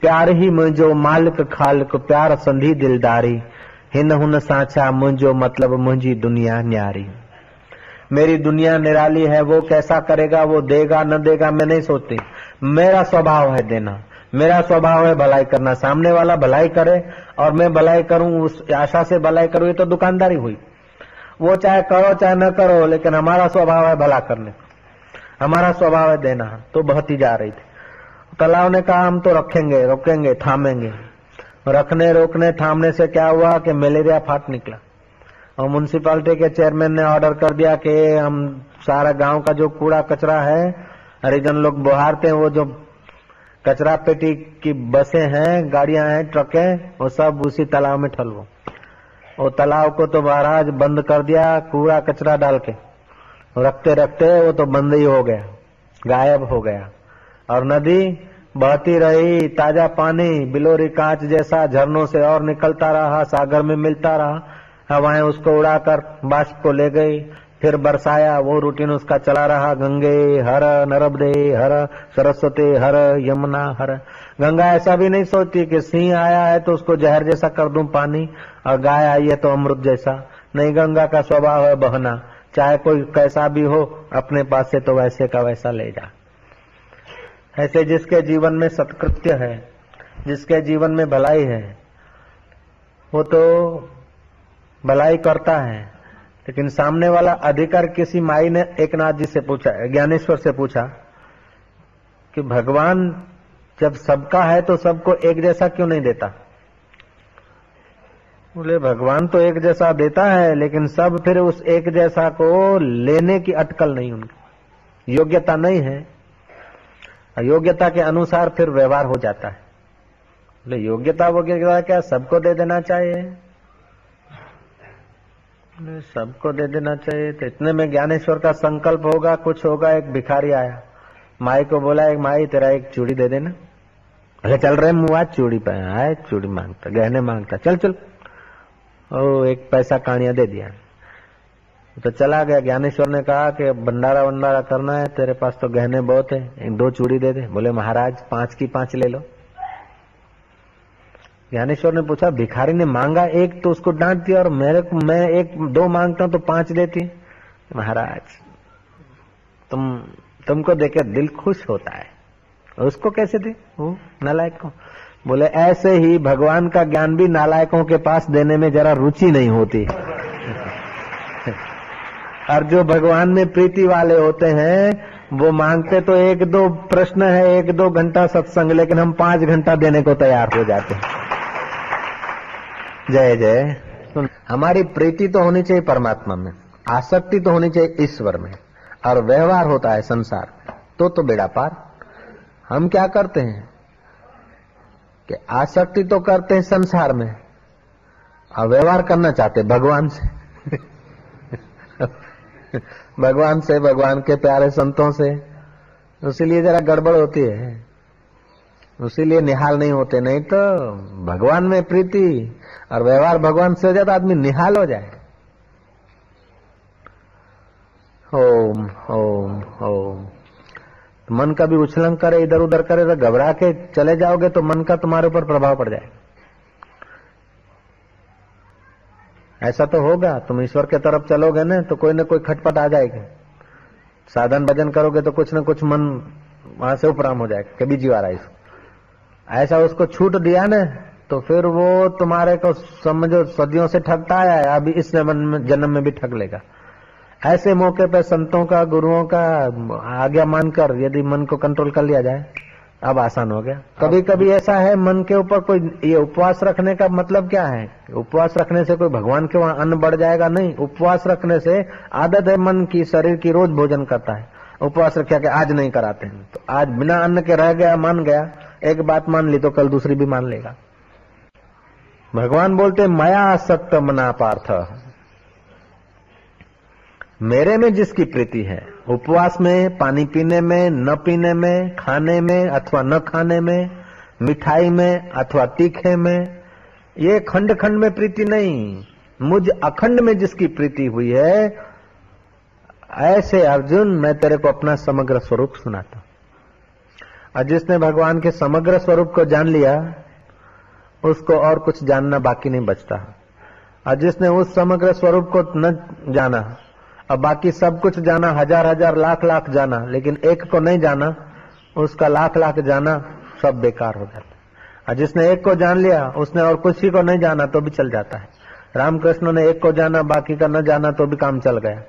प्यार ई मुंहिंजो मालिक ख़ालिक, प्यार संधी दिलदारी। हिन हुन सां मुंहिंजो मतिलब मुंहिंजी दुनिया न्यारी। मेरी दुनिया निराली है, वो कैसा करेगा, वो देगा, न देगा, मैं नहीं सोचती। मेरा स्वभाव है देना। मेरा स्वभाव है भलाई करना। सामने वाला भलाई करे और मैं भलाई करूँ, उस आशा से भलाई करूँ, ये तो दुकानदारी हुई। वो चाहे करो, चाहे न करो, लेकिन हमारा स्वभाव है भला करने। हमारा स्वभाव है देना। तो बहती जा रही थी। तालाब ने कहा, हम तो रखेंगे, रोकेंगे, थामेंगे। रखने, रोकने, थामने से क्या हुआ कि मलेरिया फाट निकला। और म्यूनसिपालिटी के चेयरमैन ने ऑर्डर कर दिया कि हम सारा गाँव का जो कूड़ा कचरा है, हरिजन लोग बुहारते हैं, वो जो कचरा पेटी की बसें हैं, गाड़ियाँ हैं, ट्रकें वो सब उसी तालाब में ठलवो। वो तालाब को तो महाराज बंद कर दिया, कूड़ा कचरा डाल के। रखते रखते वो तो बंद ही हो गया, गायब हो गया। और नदी बहती रही, ताज़ा पानी, बिलोरी कांच जैसा झरनों से और निकलता रहा, सागर में मिलता रहा। हवाएँ उसको उड़ाकर बाष्प को ले गई। फिर बरसाया, वो रूटीन उसका चला रहा, गंगे हर, नर्मदे हर, सरस्वती हर, यमुना हर। गंगा ऐसा भी नहीं सोचती कि सिंह आया है तो उसको जहर जैसा कर दूँ पानी, और गाय आई है तो अमृत जैसा। नहीं, गंगा का स्वभाव है बहना। चाहे कोई कैसा भी हो, अपने पास से तो वैसे का वैसा ले जा। ऐसे जिसके जीवन में सत्कृत्य है, जिसके जीवन में भलाई है, वो तो भलाई करता है। लेकिन सामने वाला अधिकार किसी माई ने एक जी से पूछा, ज्ञानेश्वर से पूछा कि भगवान जब सबका है तो सबको एक जैसा क्यों नहीं देता? बोले, भगवान तो एक जैसा देता है, लेकिन सब फिर उस एक जैसा को लेने की अटकल नहीं उनकी। योग्यता नहीं है। योग्यता के अनुसार फिर व्यवहार हो जाता है। बोले, योग्यता वो क्या सबको दे देना चाहिए? सबको दे देना चाहिए तो इतने में ज्ञानेश्वर का संकल्प होगा, कुछ होगा, एक भिखारी आया। माई को बोला, एक माई, तेरा एक चूड़ी दे देना। अरे, चल रहे मुआ चूड़ी पे आए चूड़ी माँगता, गहने माँगता, चल चल। ओ, एक पैसा कानिया दे दिया। तो चला गया, ज्ञानेश्वर ने कहा कि भंडारा वंडारा करना है, तेरे पास तो गहने बहुत है, एक दो चूड़ी दे दे। बोले, महाराज, पाँच की पाँच ले लो। ज्ञानेश्वर ने पूछा, भिखारी ने मांगा एक तो उसको डांट दिया और मेरे को, मैं एक, दो माँगता हूँ तो पाँच देती। महाराज, तुम, तुमको देखे दिल खुश होता है। उसको कैसे दे? वो नालायक। को बोले, ऐसे ही भगवान का ज्ञान भी नालायकों के पास देने में जरा रुचि नहीं होती। [LAUGHS] और जो भगवान में प्रीति वाले होते हैं, वो मांगते तो एक दो प्रश्न है, एक दो घंटा सत्संग, लेकिन हम पाँच घंटा देने को तैयार हो जाते हैं। जय जय। हमारी प्रीति तो होनी चाहिए परमात्मा में, आसक्ति तो होनी चाहिए ईश्वर में, और व्यवहार होता है संसार में तो तो बेड़ा पार। हम क्या करते हैं? कि आसक्ति तो करते हैं संसार में, और व्यवहार करना चाहते भगवान से। [LAUGHS] भगवान से, भगवान के प्यारे संतों से। इसीलिए जरा गड़बड़ होती है। उसीलिए निहाल नहीं होते, नहीं तो भगवान में प्रीति। और व्यवहार भगवान से हो जाए तो आदमी निहाल हो जाए ओम ओम ओम। तो मन का भी उछलन करे इधर उधर करे तो घबरा के चले जाओगे तो मन का तुम्हारे ऊपर प्रभाव पड़ जाए ऐसा तो होगा, तुम ईश्वर के तरफ़ चलोगे ना तो कोई ना कोई खटपट आ जाएगी। साधन भजन करोगे तो कुछ न कुछ मन वहाँ से उपराम हो जाएगा, कभी जीवा रहा ऐसा उसको छूट दिया ना तो फिर वो तुम्हारे को समझो सदियों से ठगता आया है अभी इस जन्म में भी ठग लेगा। ऐसे मौके पर संतों का गुरुओं का आज्ञा मानकर यदि मन को कंट्रोल कर लिया जाए अब आसान हो गया। कभी कभी ऐसा है मन के ऊपर कोई ये उपवास रखने का मतलब क्या है? उपवास रखने से कोई भगवान के वहाँ अन्न बढ़ जाएगा? नहीं उपवास रखने से आदत है मन की शरीर की रोज भोजन करता है। उपवास रखा के आज नहीं कराते हैं। तो आज बिना अन्न के रह गया मान गया एक बात मान ली तो कल दूसरी भी मान लेगा। भगवान बोलते, मया आसक्त मना पार्थ मेरे में जिसकी प्रीति है, उपवास में, पानी पीने में, न पीने में, खाने में अथवा न खाने में, मिठाई में अथवा तीखे में, ये खंड खंड में प्रीति नहीं। मुझ अखंड में जिसकी प्रीति हुई है, ऐसे अर्जुन, मैं तेरे को अपना समग्र स्वरूप सुनाता और जिसने भगवान के समग्र स्वरूप को जान लिया उसको और कुछ जानना बाकी नहीं बचता। और जिसने उस समग्र स्वरूप को न जाना और बाकी सब कुछ जाना, हज़ार हज़ार, लाख लाख जाना, लेकिन एक को नहीं जाना, उसका लाख लाख जाना सब बेकार हो जाता और जिसने एक को जान लिया, उसने और कुछ ही को नहीं जाना तो भी चल जाता है। रामकृष्ण ने एक को जाना, बाकी का न जाना तो भी काम चल गया।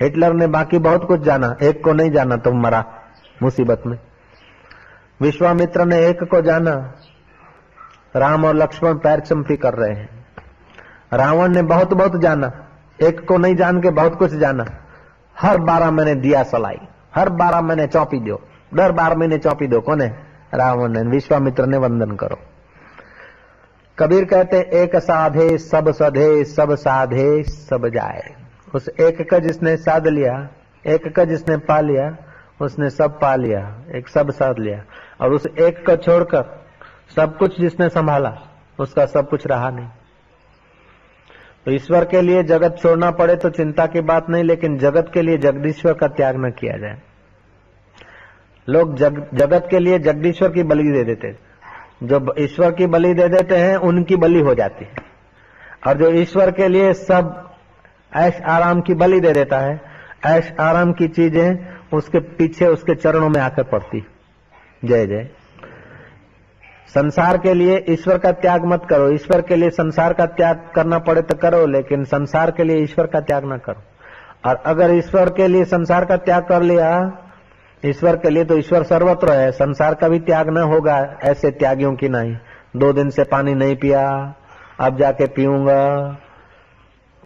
हिटलर ने बाकी बहुत कुछ जाना, एक को नहीं जाना तो मरा मुसीबत में। विश्वामित्र ने एक को जाना राम और लक्ष्मण पैर चंपी कर रहे हैं। रावण ने बहुत बहुत जाना। एक को नहीं जान के बहुत कुछ जाना। हर बारह महीने दिया सलाई। हर बारह महीने चौपी दो। दर बारह महीने चौपी दो। कोने रावण ने। विश्वामित्र ने वंदन करो। कबीर कहते, एक साधे सब सधे, सब साधे सब जाए। उस एक का जिसने साध लिया, एक का जिसने पा लिया, उसने सब पा लिया, एक सब साध लिया। और उस एक का छोड़कर सब कुछ जिसने संभाला उसका सब कुछ रहा नहीं। तो ईश्वर के लिए जगत छोड़ना पड़े तो चिंता की बात नहीं लेकिन जगत के लिए जगदीश्वर का त्याग न किया जाए। लोग जग, जगत के लिए जगदीश्वर की बलि दे देते जो ईश्वर की बलि दे देते हैं उनकी बलि हो जाती है। और जो ईश्वर के लिए सब ऐश आराम की बलि दे देता है ऐश आराम की चीज़ें उसके पीछे उसके चरणों में आकर पड़ती जय जय। संसार के लिए ईश्वर का त्याग मत करो। ईश्वर के लिए संसार का त्याग करना पड़े तो करो, लेकिन संसार के लिए ईश्वर का त्याग ना करो। और अगर ईश्वर के लिए संसार का त्याग कर लिया, ईश्वर के लिए तो ईश्वर सर्वत्र है। संसार का भी त्याग न होगा, ऐसे त्यागियों की नहीं। दो दिन से पानी नहीं पिया, अब जाके पीऊँगा।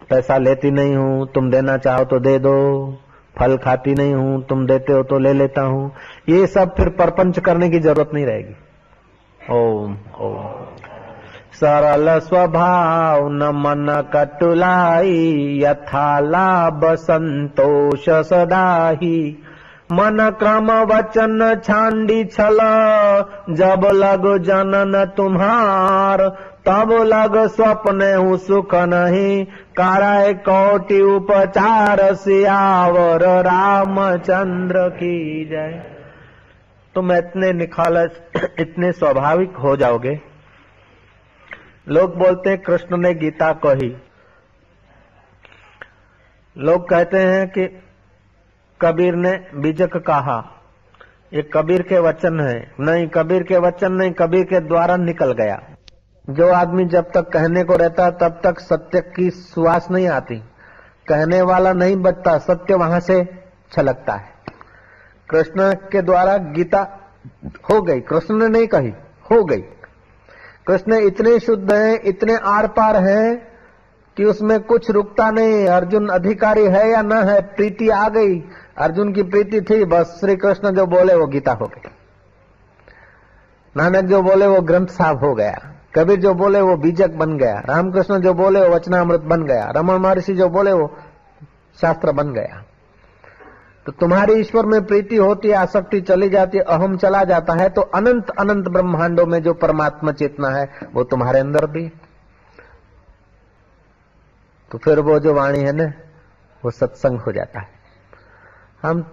पैसा लेती नहीं हूँ, तुम देना चाहो तो दे दो। फल खाती नहीं हूँ, तुम देते हो तो ले लेता हूँ। ये सब फिर परपंच करने की ज़रूरत नहीं रहेगी। ओम ओम। सरल स्वभाव न मन कटुलाई, यथा लाभ संतोष सदाही। मन क्रम वचन छांडी छल, जब लग जनन तुम्हार, तब लग स्वप्न हूँ सुख नहीं। कराय कोटि उपचार, सियावर रामचंद्र की जय। तुम इतने निखालस, इतने स्वाभाविक हो जाओगे। लोग बोलते हैं, कृष्ण ने गीता कही। लोग कहते हैं कि कबीर ने बीजक कहा। ये कबीर के वचन है। नहीं, कबीर के वचन नहीं, कबीर के द्वारा निकल गया। जो आदमी जब तक कहने को रहता, तब तक सत्य की सुवास नहीं आती। कहने वाला नहीं बचता, सत्य वहाँ से छलकता है। कृष्ण के द्वारा गीता हो गई। कृष्ण ने नहीं कही, हो गई। कृष्ण इतने शुद्ध हैं, इतने आर पार हैं कि उसमें कुछ रुकता नहीं। अर्जुन अधिकारी है या न है, प्रीति आ गई। अर्जुन की प्रीति थी, बस श्री कृष्ण जो बोले वो गीता हो गई। नानक जो बोले वो ग्रंथ साहब हो गया। कबीर जो बोले वो बीजक बन गया। रामकृष्ण जो बोले वो वचनामृत बन गया। रमन महर्षि जो बोले वो शास्त्र बन गया। तो तुम्हारी ईश्वर में प्रीति होती आसक्ति चली जाती अहम चला जाता है तो अनंत अनंत ब्रह्मांडों में जो परमात्मा चेतना है, वो तुम्हारे अंदर भी तो फिर वो जो वाणी है ना, वो सत्संग हो जाता है। हम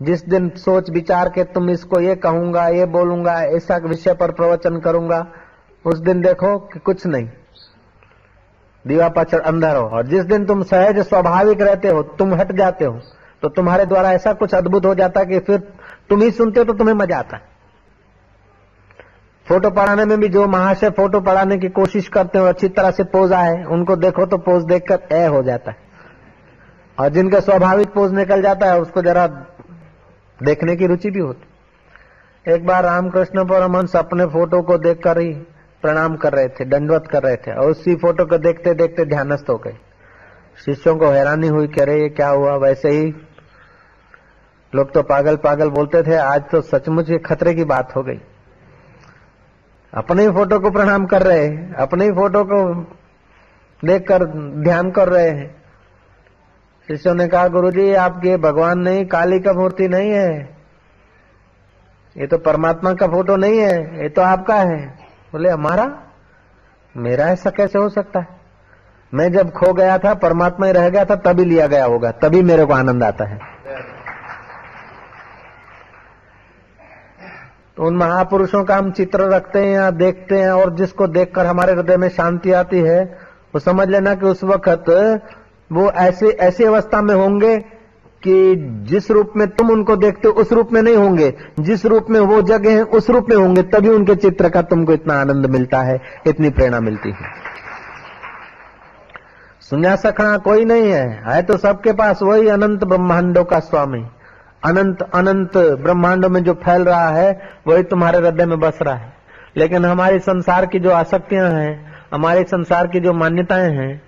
जिस दिन सोच विचार के तुम इसको ये कहूँगा, ये बोलूँगा, ऐसा विषय पर प्रवचन करूँगा, उस दिन देखो कि कुछ नहीं। दीवा पचड़ अंदर हो। और जिस दिन तुम सहज, स्वाभाविक रहते हो, तुम हट जाते हो। तो तुम्हारे द्वारा ऐसा कुछ अद्भुत हो जाता कि फिर तुम ही सुनते हो तो तुम्हें मज़ा आता। फ़ोटो पढ़ाने में भी जो महाशय फ़ोटो पढ़ाने की कोशिश करते हो अच्छी तरह से पोज आए, उनको देखो तो पोज देखकर ए हो जाता है। और जिनका स्वाभाविक पोज निकल जाता है, उसको जरा देखने की रुचि भी होती। एक बार रामकृष्ण परमहंस अपने फ़ोटो को देखकर ही प्रणाम कर रहे थे, दंडवत कर रहे थे, और उसी फ़ोटो को देखते देखते ध्यानस्थ हो गए। शिष्यों को हैरानी हुई कह रहे ये क्या हुआ? वैसे ही लोग तो पागल पागल बोलते थे, आज तो सचमुच ये खतरे की बात हो गई। अपने ही फ़ोटो को प्रणाम कर रहे हैं, अपने ही फ़ोटो को देखकर ध्यान कर रहे हैं। शिष्यों ने कहा, गुरुजी, आपके भगवान नहीं, काली का मूर्ति नहीं है। ये तो परमात्मा का फ़ोटो नहीं है, ये तो आपका है। बोले, हमारा? मेरा ऐसा कैसे हो सकता है? मैं जब खो गया था, परमात्मा ही रह गया था, तभी लिया गया होगा, तभी मेरे को आनंद आता है। उन महापुरुषों का हम चित्र रखते हैं, या देखते हैं, और जिसको देखकर हमारे हृदय में शांति आती है, वो समझ लेना कि उस वक्त वो ऐसे, ऐसी अवस्था में होंगे कि जिस रूप में तुम उनको देखते हो, उस रूप में नहीं होंगे। जिस रूप में वो जगह है, उस रूप में होंगे। तभी उनके चित्र का तुमको इतना आनंद मिलता है, इतनी प्रेरणा मिलती है। सुना सखना कोई नहीं है। है तो सबके पास वही अनंत ब्रह्मांडों का स्वामी। अनंत अनंत ब्रह्मांड में जो फैल रहा है, वही तुम्हारे हृदय में बस रहा है। लेकिन हमारे संसार की जो आसक्तियाँ हैं, हमारे संसार की जो मान्यताएँ हैं,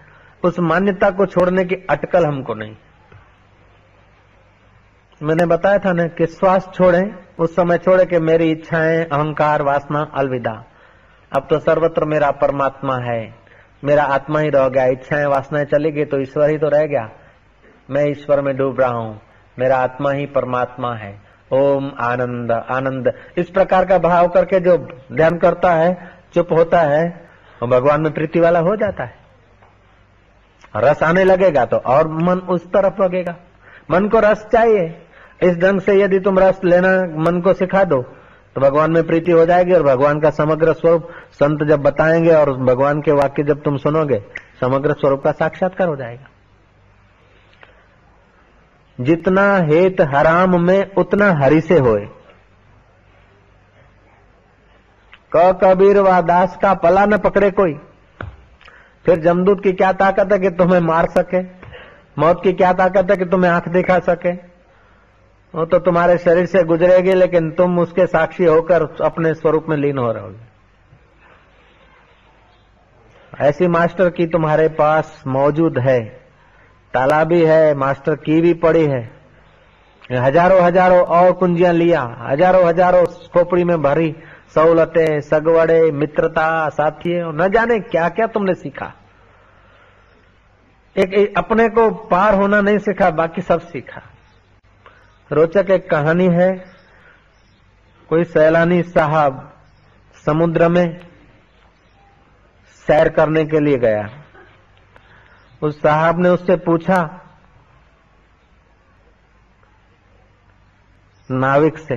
उस मान्यता को छोड़ने की अटकल हमको नहीं। मैंने बताया था ना कि श्वास छोड़े, उस समय छोड़े कि मेरी इच्छाएँ, अहंकार, वासना, अलविदा। अब तो सर्वत्र मेरा परमात्मा है। मेरा आत्मा ही रह गया। इच्छाएँ, वासनाएँ चली गई तो ईश्वर ही तो रह गया। मैं ईश्वर में डूब रहा हूँ। मेरा आत्मा ही परमात्मा है। ओम आनंद आनंद। इस प्रकार का भाव करके जो ध्यान करता है, चुप होता है, वो भगवान में प्रीति वाला हो जाता है। रस आने लगेगा तो और मन उस तरफ़ लगेगा। मन को रस चाहिए। इस ढंग से यदि तुम रस लेना, मन को सिखा दो तो भगवान में प्रीति हो जाएगी और भगवान का समग्र स्वरूप संत जब बताएँगे और भगवान के वाक्य जब तुम सुनोगे, समग्र स्वरूप का साक्षात्कार हो जाएगा। जितना हेत हराम में, उतना हरि से होए। क कबीर व दास का पला न पकड़े कोई। फिर जमदूत की क्या ताकत है कि तुम्हें मार सके? मौत की क्या ताकत है कि तुम्हें आँख दिखा सके? वो तो तुम्हारे शरीर से गुजरेगी, लेकिन तुम उसके साक्षी होकर अपने स्वरूप में लीन हो रहोगे। ऐसी मास्टर की तुम्हारे पास मौजूद है। ताला भी है मास्टर की भी पड़ी है। हज़ारों हज़ारों और कुंजियाँ लिया हज़ारों हज़ारों खोपड़ी में भरी सहूलतें सगवड़े मित्रता साथी न जाने क्या क्या तुमने सीखा। एक, एक अपने को पार होना नहीं सीखा बाकी सब सीखा। रोचक एक कहानी है कोई सैलानी साहब समुद्र में सैर करने के लिए गया। उस साहब ने उससे पूछा, नाविक से,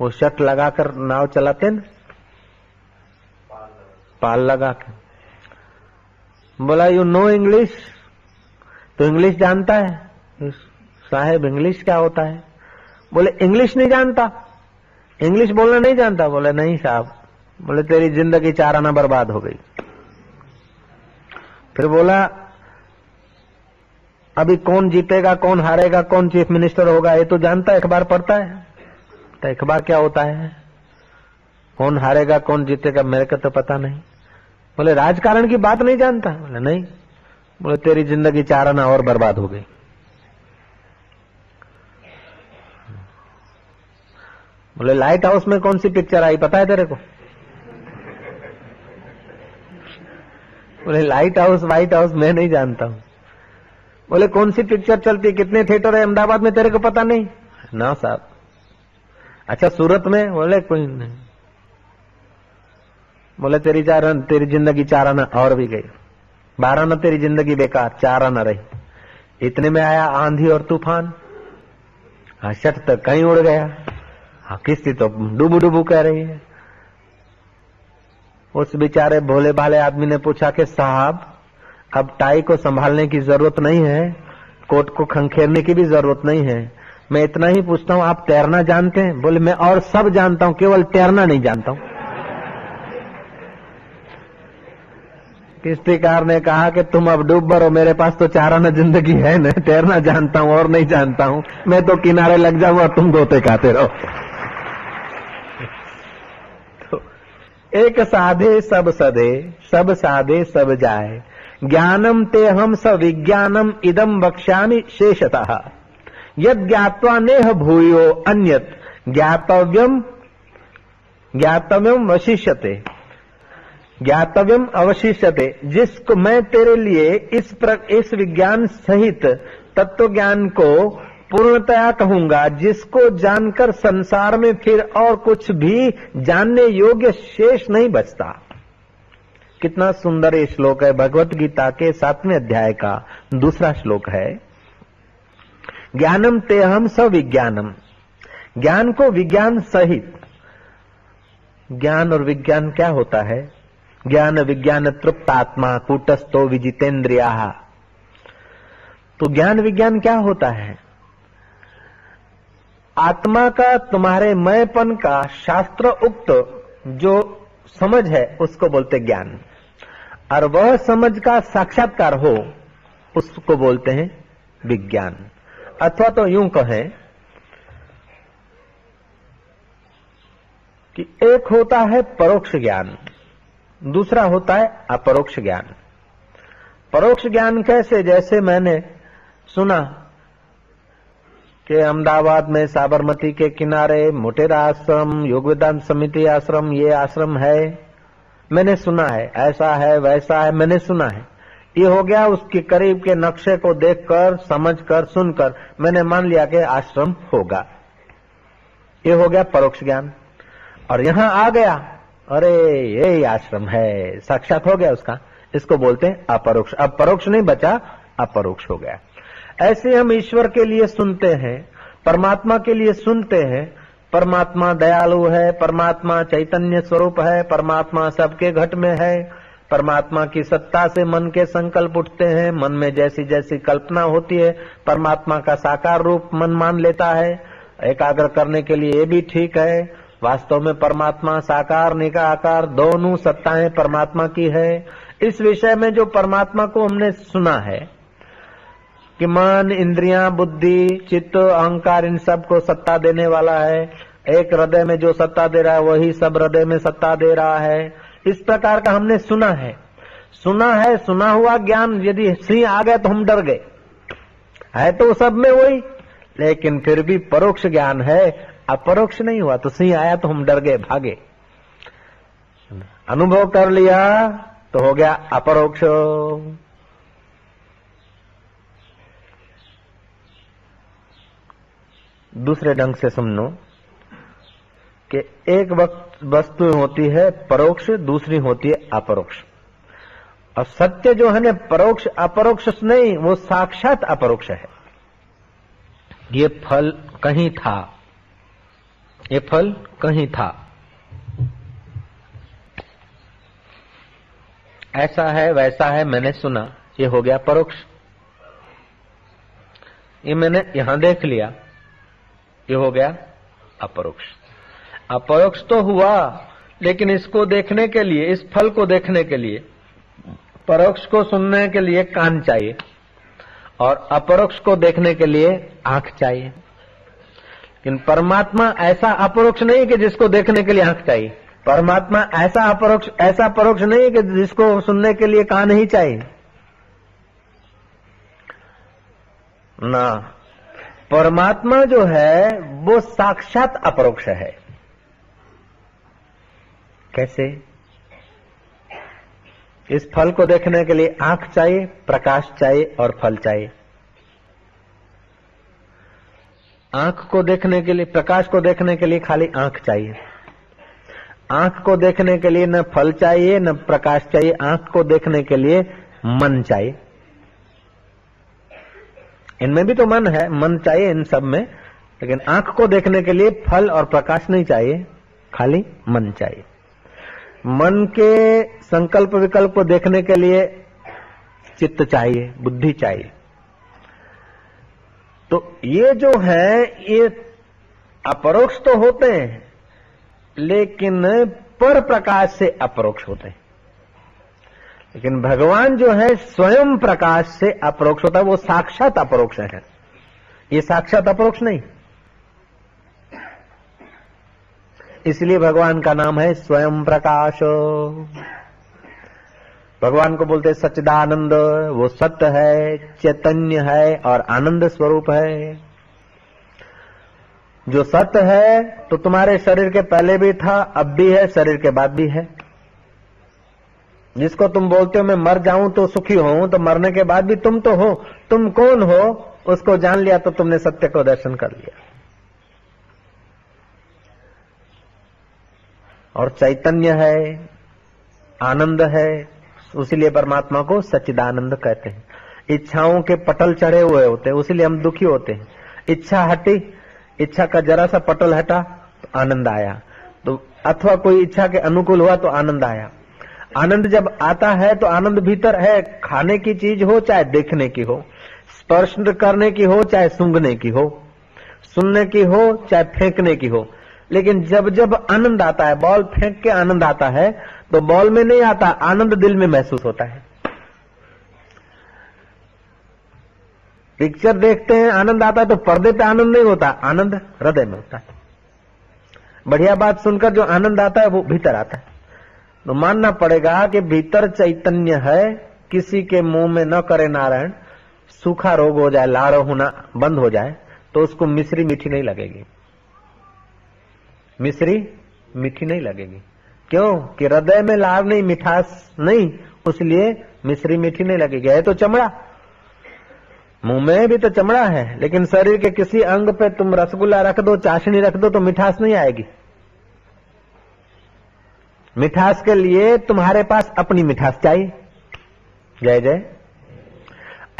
वो शट लगाकर नाव चलाते न? पाल लगा के बोला यू नो इंग्लिश तो इंग्लिश जानता है। साहेब इंग्लिश क्या होता है? बोले इंग्लिश नहीं जानता। इंग्लिश बोलना नहीं जानता। बोले, नहीं साहब। बोले, तेरी ज़िंदगी चार आना बर्बाद हो गई। फिर बोला, अभी कौन जीतेगा, कौन हारेगा, कौन चीफ मिनिस्टर होगा, ये तो जानता है, अखबार पढ़ता है। तो अखबार क्या होता है? कौन हारेगा, कौन जीतेगा, मेरे को तो पता नहीं। बोले, राजकारण की बात नहीं जानता? बोले, नहीं। बोले, तेरी ज़िंदगी चार आना और बर्बाद हो गई। बोले, लाइट हाउस में कौन सी पिक्चर आई, पता है तेरे को? बोले लाइट हाउस व्हाइट हाउस मैं नहीं जानता हूँ। बोले, कौन सी पिक्चर चलती है? कितने थिएटर है? अहमदाबाद में तेरे को पता नहीं? ना साहब। अच्छा सूरत में? बोले, कोई नहीं। बोले, तेरी चार, तेरी ज़िंदगी चार आना और भी गई। बारह आना तेरी ज़िंदगी बेकार, चार आना रही। इतने में आया आंधी और तूफ़ान। हाँ शट तो कहीं उड़ गया। हाँ किस्ती तो डूबू डूबू कह रही है। उस बेचारे भोले भाले आदमी ने पूछा कि साहब, अब टाई को संभालने की ज़रूरत नहीं है, कोट को खंखेरने की भी ज़रूरत नहीं है। मैं इतना ही पूछता हूँ, आप तैरना जानते हैं? बोले, मैं और सब जानता हूँ, केवल तैरना नहीं जानता हूँ। किस्तीकार ने कहा कि तुम अब डूब भरो मेरे पास तो चाराना ज़िंदगी है न, तैरना जानता हूँ और नहीं जानता हूँ। मैं तो किनारे लग जाऊँ और तुम गोते खाते रहो। एक साधे सब सदे सब साधे सब जाए। ज्ञानम ते हम स विज्ञानम इदम बक्ष्यामि शेषतः। यद ज्ञावा नेह भूयो अन्यत ज्ञातव्यम ज्ञातव्यम वशिष्यते ज्ञातव्यम अवशिष्यते। जिसको मैं तेरे लिए इस प्र, इस विज्ञान सहित तत्व ज्ञान को पूर्णतया कहूँगा, जिसको जानकर संसार में फिर और कुछ भी जानने योग्य शेष नहीं बचता। कितना सुंदर ये श्लोक है भगवत गीता के सातवें अध्याय का, दूसरा श्लोक है। ज्ञानम ते हम विज्ञानम ज्ञान को विज्ञान सहित। ज्ञान और विज्ञान क्या होता है? ज्ञान विज्ञान तृप्त आत्मा कूटस्थो विजितेन्द्रिया। तो ज्ञान विज्ञान क्या होता है? आत्मा का तुम्हारे मयपन का शास्त्र उक्त जो समझ है, उसको बोलते ज्ञान। और वह समझ का साक्षात्कार हो, उसको बोलते हैं विज्ञान। अथवा तो यूँ कहें कि एक होता है परोक्ष ज्ञान, दूसरा होता है अपरोक्ष ज्ञान। परोक्ष ज्ञान कैसे? जैसे मैंने सुना कि अहमदाबाद में साबरमती के किनारे मोटेरा आश्रम योग वेदांत समिति आश्रम, ये आश्रम है। मैंने सुना है, ऐसा है, वैसा है, मैंने सुना है। ये हो गया उसके करीब के नक्शे को देखकर, समझकर, सुनकर मैंने मान लिया कि आश्रम होगा। ये हो गया परोक्ष ज्ञान। और यहाँ आ गया। अरे, ये आश्रम है। साक्षात हो गया उसका। इसको बोलते हैं अपरोक्ष। अब परोक्ष नहीं बचा, अपरोक्ष हो गया। ऐसे हम ईश्वर के लिए सुनते हैं, परमात्मा के लिए सुनते हैं। परमात्मा दयालु है, परमात्मा चैतन्य स्वरूप है, परमात्मा सबके घट में है। परमात्मा की सत्ता से मन के संकल्प उठते हैं, मन में जैसी जैसी कल्पना होती है, परमात्मा का साकार रूप मन मान लेता है। एकाग्र करने के लिए ये भी ठीक है। वास्तव में परमात्मा साकार निका आकार दोनों सत्ताएँ परमात्मा की है। इस विषय में जो परमात्मा को हमने सुना है कि मन इंद्रियाँ बुद्धि चित्त अहंकार इन सबको सत्ता देने वाला है। एक हृदय में जो सत्ता दे रहा है वही सब हृदय में सत्ता दे रहा है। इस प्रकार का हमने सुना है। सुना है सुना हुआ ज्ञान यदि सिंह आ गए तो हम डर गए। है तो सब में वही। लेकिन फिर भी परोक्ष ज्ञान है। अपरोक्ष नहीं हुआ तो सिंह आया तो हम डर गए भागे। अनुभव कर लिया तो हो गया अपरोक्ष। दूसरे ढंग से समझो कि एक वस्तु होती है परोक्ष, दूसरी होती है अपरोक्ष। और सत्य जो है ना, परोक्ष, अपरोक्ष नहीं, वो साक्षात अपरोक्ष है। ये फल कहीं था। ये फल कहीं था। ऐसा है, वैसा है, मैंने सुना, ये हो गया परोक्ष। ये मैंने यहाँ देख लिया। ये हो गया अपरोक्ष। अपरोक्ष तो हुआ, लेकिन इसको देखने के लिए, इस फल को देखने के लिए, परोक्ष को सुनने के लिए कान चाहिए, और अपरोक्ष को देखने के लिए आँख चाहिए। लेकिन परमात्मा ऐसा अपरोक्ष नहीं कि जिसको देखने के लिए आँख चाहिए। परमात्मा ऐसा अपरोक्ष, ऐसा परोक्ष नहीं कि जिसको सुनने के लिए कान ही चाहिए। ना। परमात्मा जो है, वो साक्षात अपरोक्ष है। कैसे? इस फल को देखने के लिए आँख चाहिए, प्रकाश चाहिए और फल चाहिए। आँख को देखने के लिए, प्रकाश को देखने के लिए खाली आँख चाहिए। आँख को देखने के लिए न फल चाहिए, न प्रकाश चाहिए। आँख को देखने के लिए मन चाहिए। इनमें भी तो मन है, मन चाहिए इन सब में, लेकिन आँख को देखने के लिए फल और प्रकाश नहीं चाहिए, खाली मन चाहिए। मन के संकल्प विकल्प को देखने के लिए चित्त चाहिए, बुद्धि चाहिए। तो ये जो है, ये अपरोक्ष तो होते हैं, लेकिन पर प्रकाश से अपरोक्ष होते हैं। लेकिन भगवान जो है स्वयं प्रकाश से अपरोक्ष होता है, वो साक्षात अपरोक्ष है। ये साक्षात अपरोक्ष नहीं। इसलिए भगवान का नाम है स्वयं प्रकाश। भगवान को बोलते सच्चिदानंद, वो सत्य है, चैतन्य है और आनंद स्वरूप है। जो सत्य है तो तुम्हारे शरीर के पहले भी था, अब भी है, शरीर के बाद भी है। जिसको तुम बोलते हो, मैं मर जाऊँ तो सुखी हो तो मरने के बाद भी तुम तो हो। तुम कौन हो? उसको जान लिया तो तुमने सत्य को दर्शन कर लिया। और चैतन्य है, आनंद है उसीलिए परमात्मा को सच्चिदानंद कहते हैं। इच्छाओं के पटल चढ़े हुए होते हैं उसीलिए हम दुखी होते हैं। इच्छा हटी, इच्छा का जरा सा पटल हटा तो आनंद आया। तो अथवा कोई इच्छा के अनुकूल हुआ तो आनंद आया। आनंद जब आता है तो आनंद भीतर है, खाने की चीज़ हो चाहे देखने की हो, स्पर्श करने की हो चाहे सूंघने की हो, सुनने की हो चाहे फेंकने की हो। लेकिन जब जब आनंद आता है, बॉल फेंक के आनंद आता है तो बॉल में नहीं आता, आनंद दिल में महसूस होता है। पिक्चर देखते हैं, आनंद आता है तो पर्दे पे आनंद नहीं होता, आनंद हृदय में होता है। बढ़िया बात सुनकर जो आनंद आता है, वो भीतर आता है। तो मानना पड़ेगा कि भीतर चैतन्य है, किसी के मुँह में न करे नारायण, सूखा रोग हो जाए लाड़ होना बंद हो जाए तो उसको मिश्री मीठी नहीं लगेगी। मिश्री मीठी नहीं लगेगी। क्यों? कि हृदय में लाभ नहीं, मिठास नहीं, उसलिए मिश्री मीठी नहीं लगेगी। है तो चमड़ा। मुँह में भी तो चमड़ा है, लेकिन शरीर के किसी अंग पे तुम रसगुल्ला रख दो, चाशनी रख दो तो मिठास नहीं आएगी। मिठास के लिए तुम्हारे पास अपनी मिठास चाहिए। जय जय।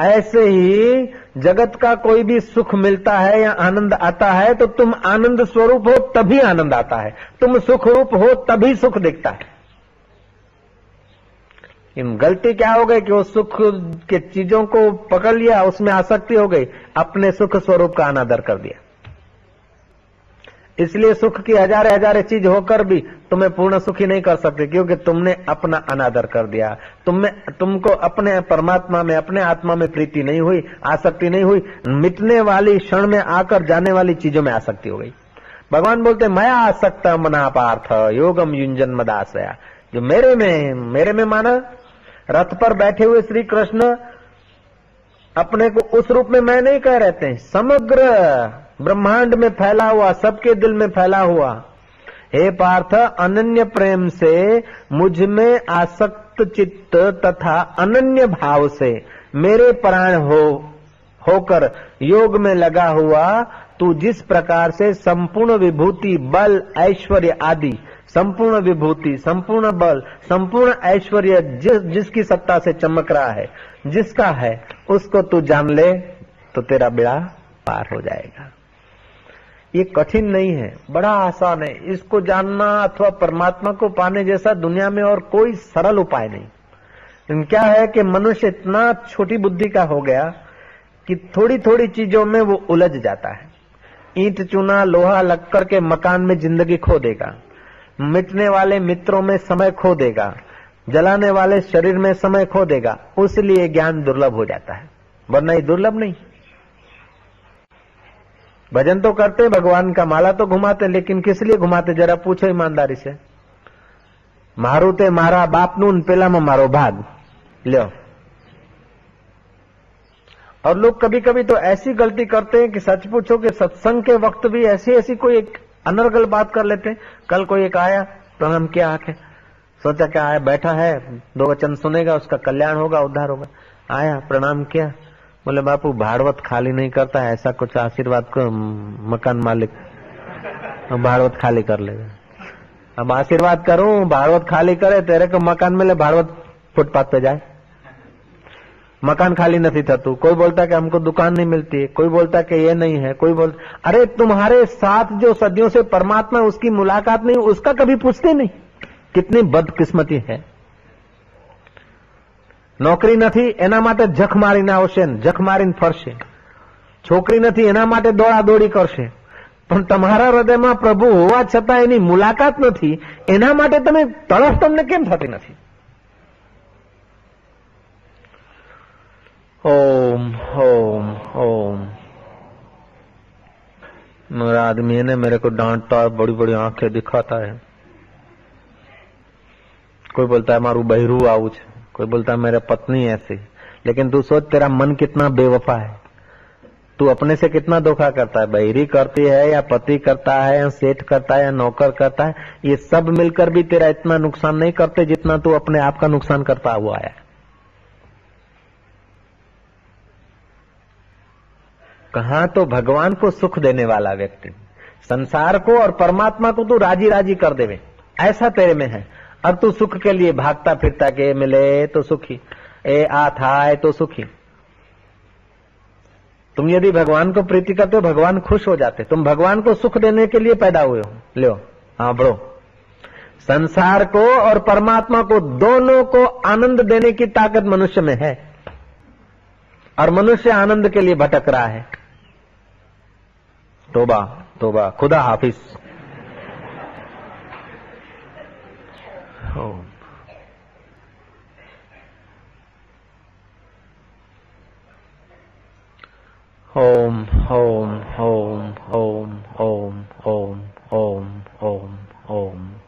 ऐसे ही जगत का कोई भी सुख मिलता है या आनंद आता है तो तुम आनंद स्वरूप हो तभी आनंद आता है। तुम सुख रूप हो तभी सुख दिखता है। इन गलती क्या हो गई कि वो सुख के चीज़ों को पकड़ लिया, उसमें आसक्ति हो गई, अपने सुख स्वरूप का अनादर कर दिया। इसलिए सुख की हजारे हजारे चीज़ होकर भी तुम्हें पूर्ण सुखी नहीं कर सकते, क्योंकि तुमने अपना अनादर कर दिया। तुमने, तुमको अपने परमात्मा में, अपने आत्मा में प्रीति नहीं हुई, आसक्ति नहीं हुई, मिटने वाली क्षण में आकर जाने वाली चीज़ों में आसक्ति हो गई। भगवान बोलते, मैं आसक्त मना पार्थ योगम युंजन मदाश्रया। जो मेरे में मेरे में माना, रथ पर बैठे हुए श्री कृष्ण अपने को उस रूप में मैं नहीं कह रहते समग्र ब्रह्मांड में फैला हुआ, सबके दिल में फैला हुआ। हे पार्थ, अनन्य प्रेम से मुझमें आसक्त चित्त तथा अनन्य भाव से मेरे प्राण हो, होकर योग में लगा हुआ, तू जिस प्रकार से संपूर्ण विभूति, बल, ऐश्वर्य आदि, संपूर्ण विभूति, संपूर्ण बल, संपूर्ण ऐश्वर्य जिस, जिसकी सत्ता से चमक रहा है, जिसका है, उसको तू जान ले तो तेरा बेड़ा पार हो जाएगा। ये कठिन नहीं है, बड़ा आसान है। इसको जानना अथवा परमात्मा को पाने जैसा दुनिया में और कोई सरल उपाय नहीं। क्या है कि मनुष्य इतना छोटी बुद्धि का हो गया कि थोड़ी थोड़ी चीज़ों में वो उलझ जाता है। ईंट चूना, लोहा लक्कर के मकान में ज़िंदगी खो देगा। मिटने वाले मित्रों में समय खो देगा। जलाने वाले शरीर में समय खो देगा। उसलिए ज्ञान दुर्लभ हो जाता है। वरना ये दुर्लभ नहीं। भजन तो करते भगवान का माला तो घुमाते लेकिन किस लिए घुमाते जरा पूछो ईमानदारी से मारू ते मारा बाप નું પેલામાં मारो भाग लो और लोग कभी कभी तो ऐसी गलती करते हैं कि सच पूछो कि सत्संग के वक्त भी ऐसी ऐसी कोई एक अनर्गल बात कर लेते हैं कल कोई एक आया तो हम क्या आके सोचा क्या आया बैठा है दो वचन सुनेगा उसका कल्याण होगा उद्धार होगा आया प्रणाम किया बोले, बापू, भाड़वत खाली नहीं करता, ऐसा कुछ आशीर्वाद को मकान मालिक भाड़वत खाली कर लेगा। अब आशीर्वाद करूँ, भाड़वत खाली करे, तेरे को मकान मिले, भाड़वत फुटपाथ पे जाए। मकान खाली नहीं थતું कोई बोलता कि हमको दुकान नहीं मिलती है, कोई बोलता कि ये नहीं है, कोई बोल, अरे तुम्हारे साथ जो सदियों से परमात्मा, उसकी मुलाकात नहीं, उसका कभी पूछते नहीं। कितनी बदकिस्मती है। નોકરી નથી એના માટે જખ મારીને આવશે જખ મારીને ફરશે છોકરી નથી એના માટે દોડા દોડી કરશે પણ તમારા હૃદયમાં પ્રભુ હોવા છતાં એની મુલાકાત નથી એના માટે તમે તરફ તમને કેમ થતી નથી ओम ओम ओम मेरा आदमी है ना मेरे को डांटता है बड़ी बड़ी आंखें दिखाता है कोई बोलता है मारू बहरू आऊ છે कोई बोलता मेरा पत्नी ऐसी। लेकिन तू सोच, तेरा मन कितना बेवफा है। तू अपने से कितना धोखा करता है? बहरी करती है या पति करता है या सेठ करता है या नौकर करता है? ये सब मिलकर भी तेरा इतना नुकसान नहीं करते जितना तू अपने आप का नुकसान करता हुआ है। कहा तो भगवान को सुख देने वाला व्यक्ति। संसार को और परमात्मा को तू राज़ी राज़ी कर देवे। ऐसा तेरे में है। अब तू सुख के लिए भागता फिरता के मिले तो सुखी। ए आ था तो सुखी। तुम यदि भगवान को प्रीति करते हो, भगवान खुश हो जाते। तुम भगवान को सुख देने के लिए पैदा हुए हो। लो हाँ बड़ो संसार को और परमात्मा को दोनों को आनंद देने की ताकत मनुष्य में है। और मनुष्य आनंद के लिए भटक रहा है। तोबा तोबा, खुदा हाफिज। home. Home, home, home, home, home, home, home, home, home.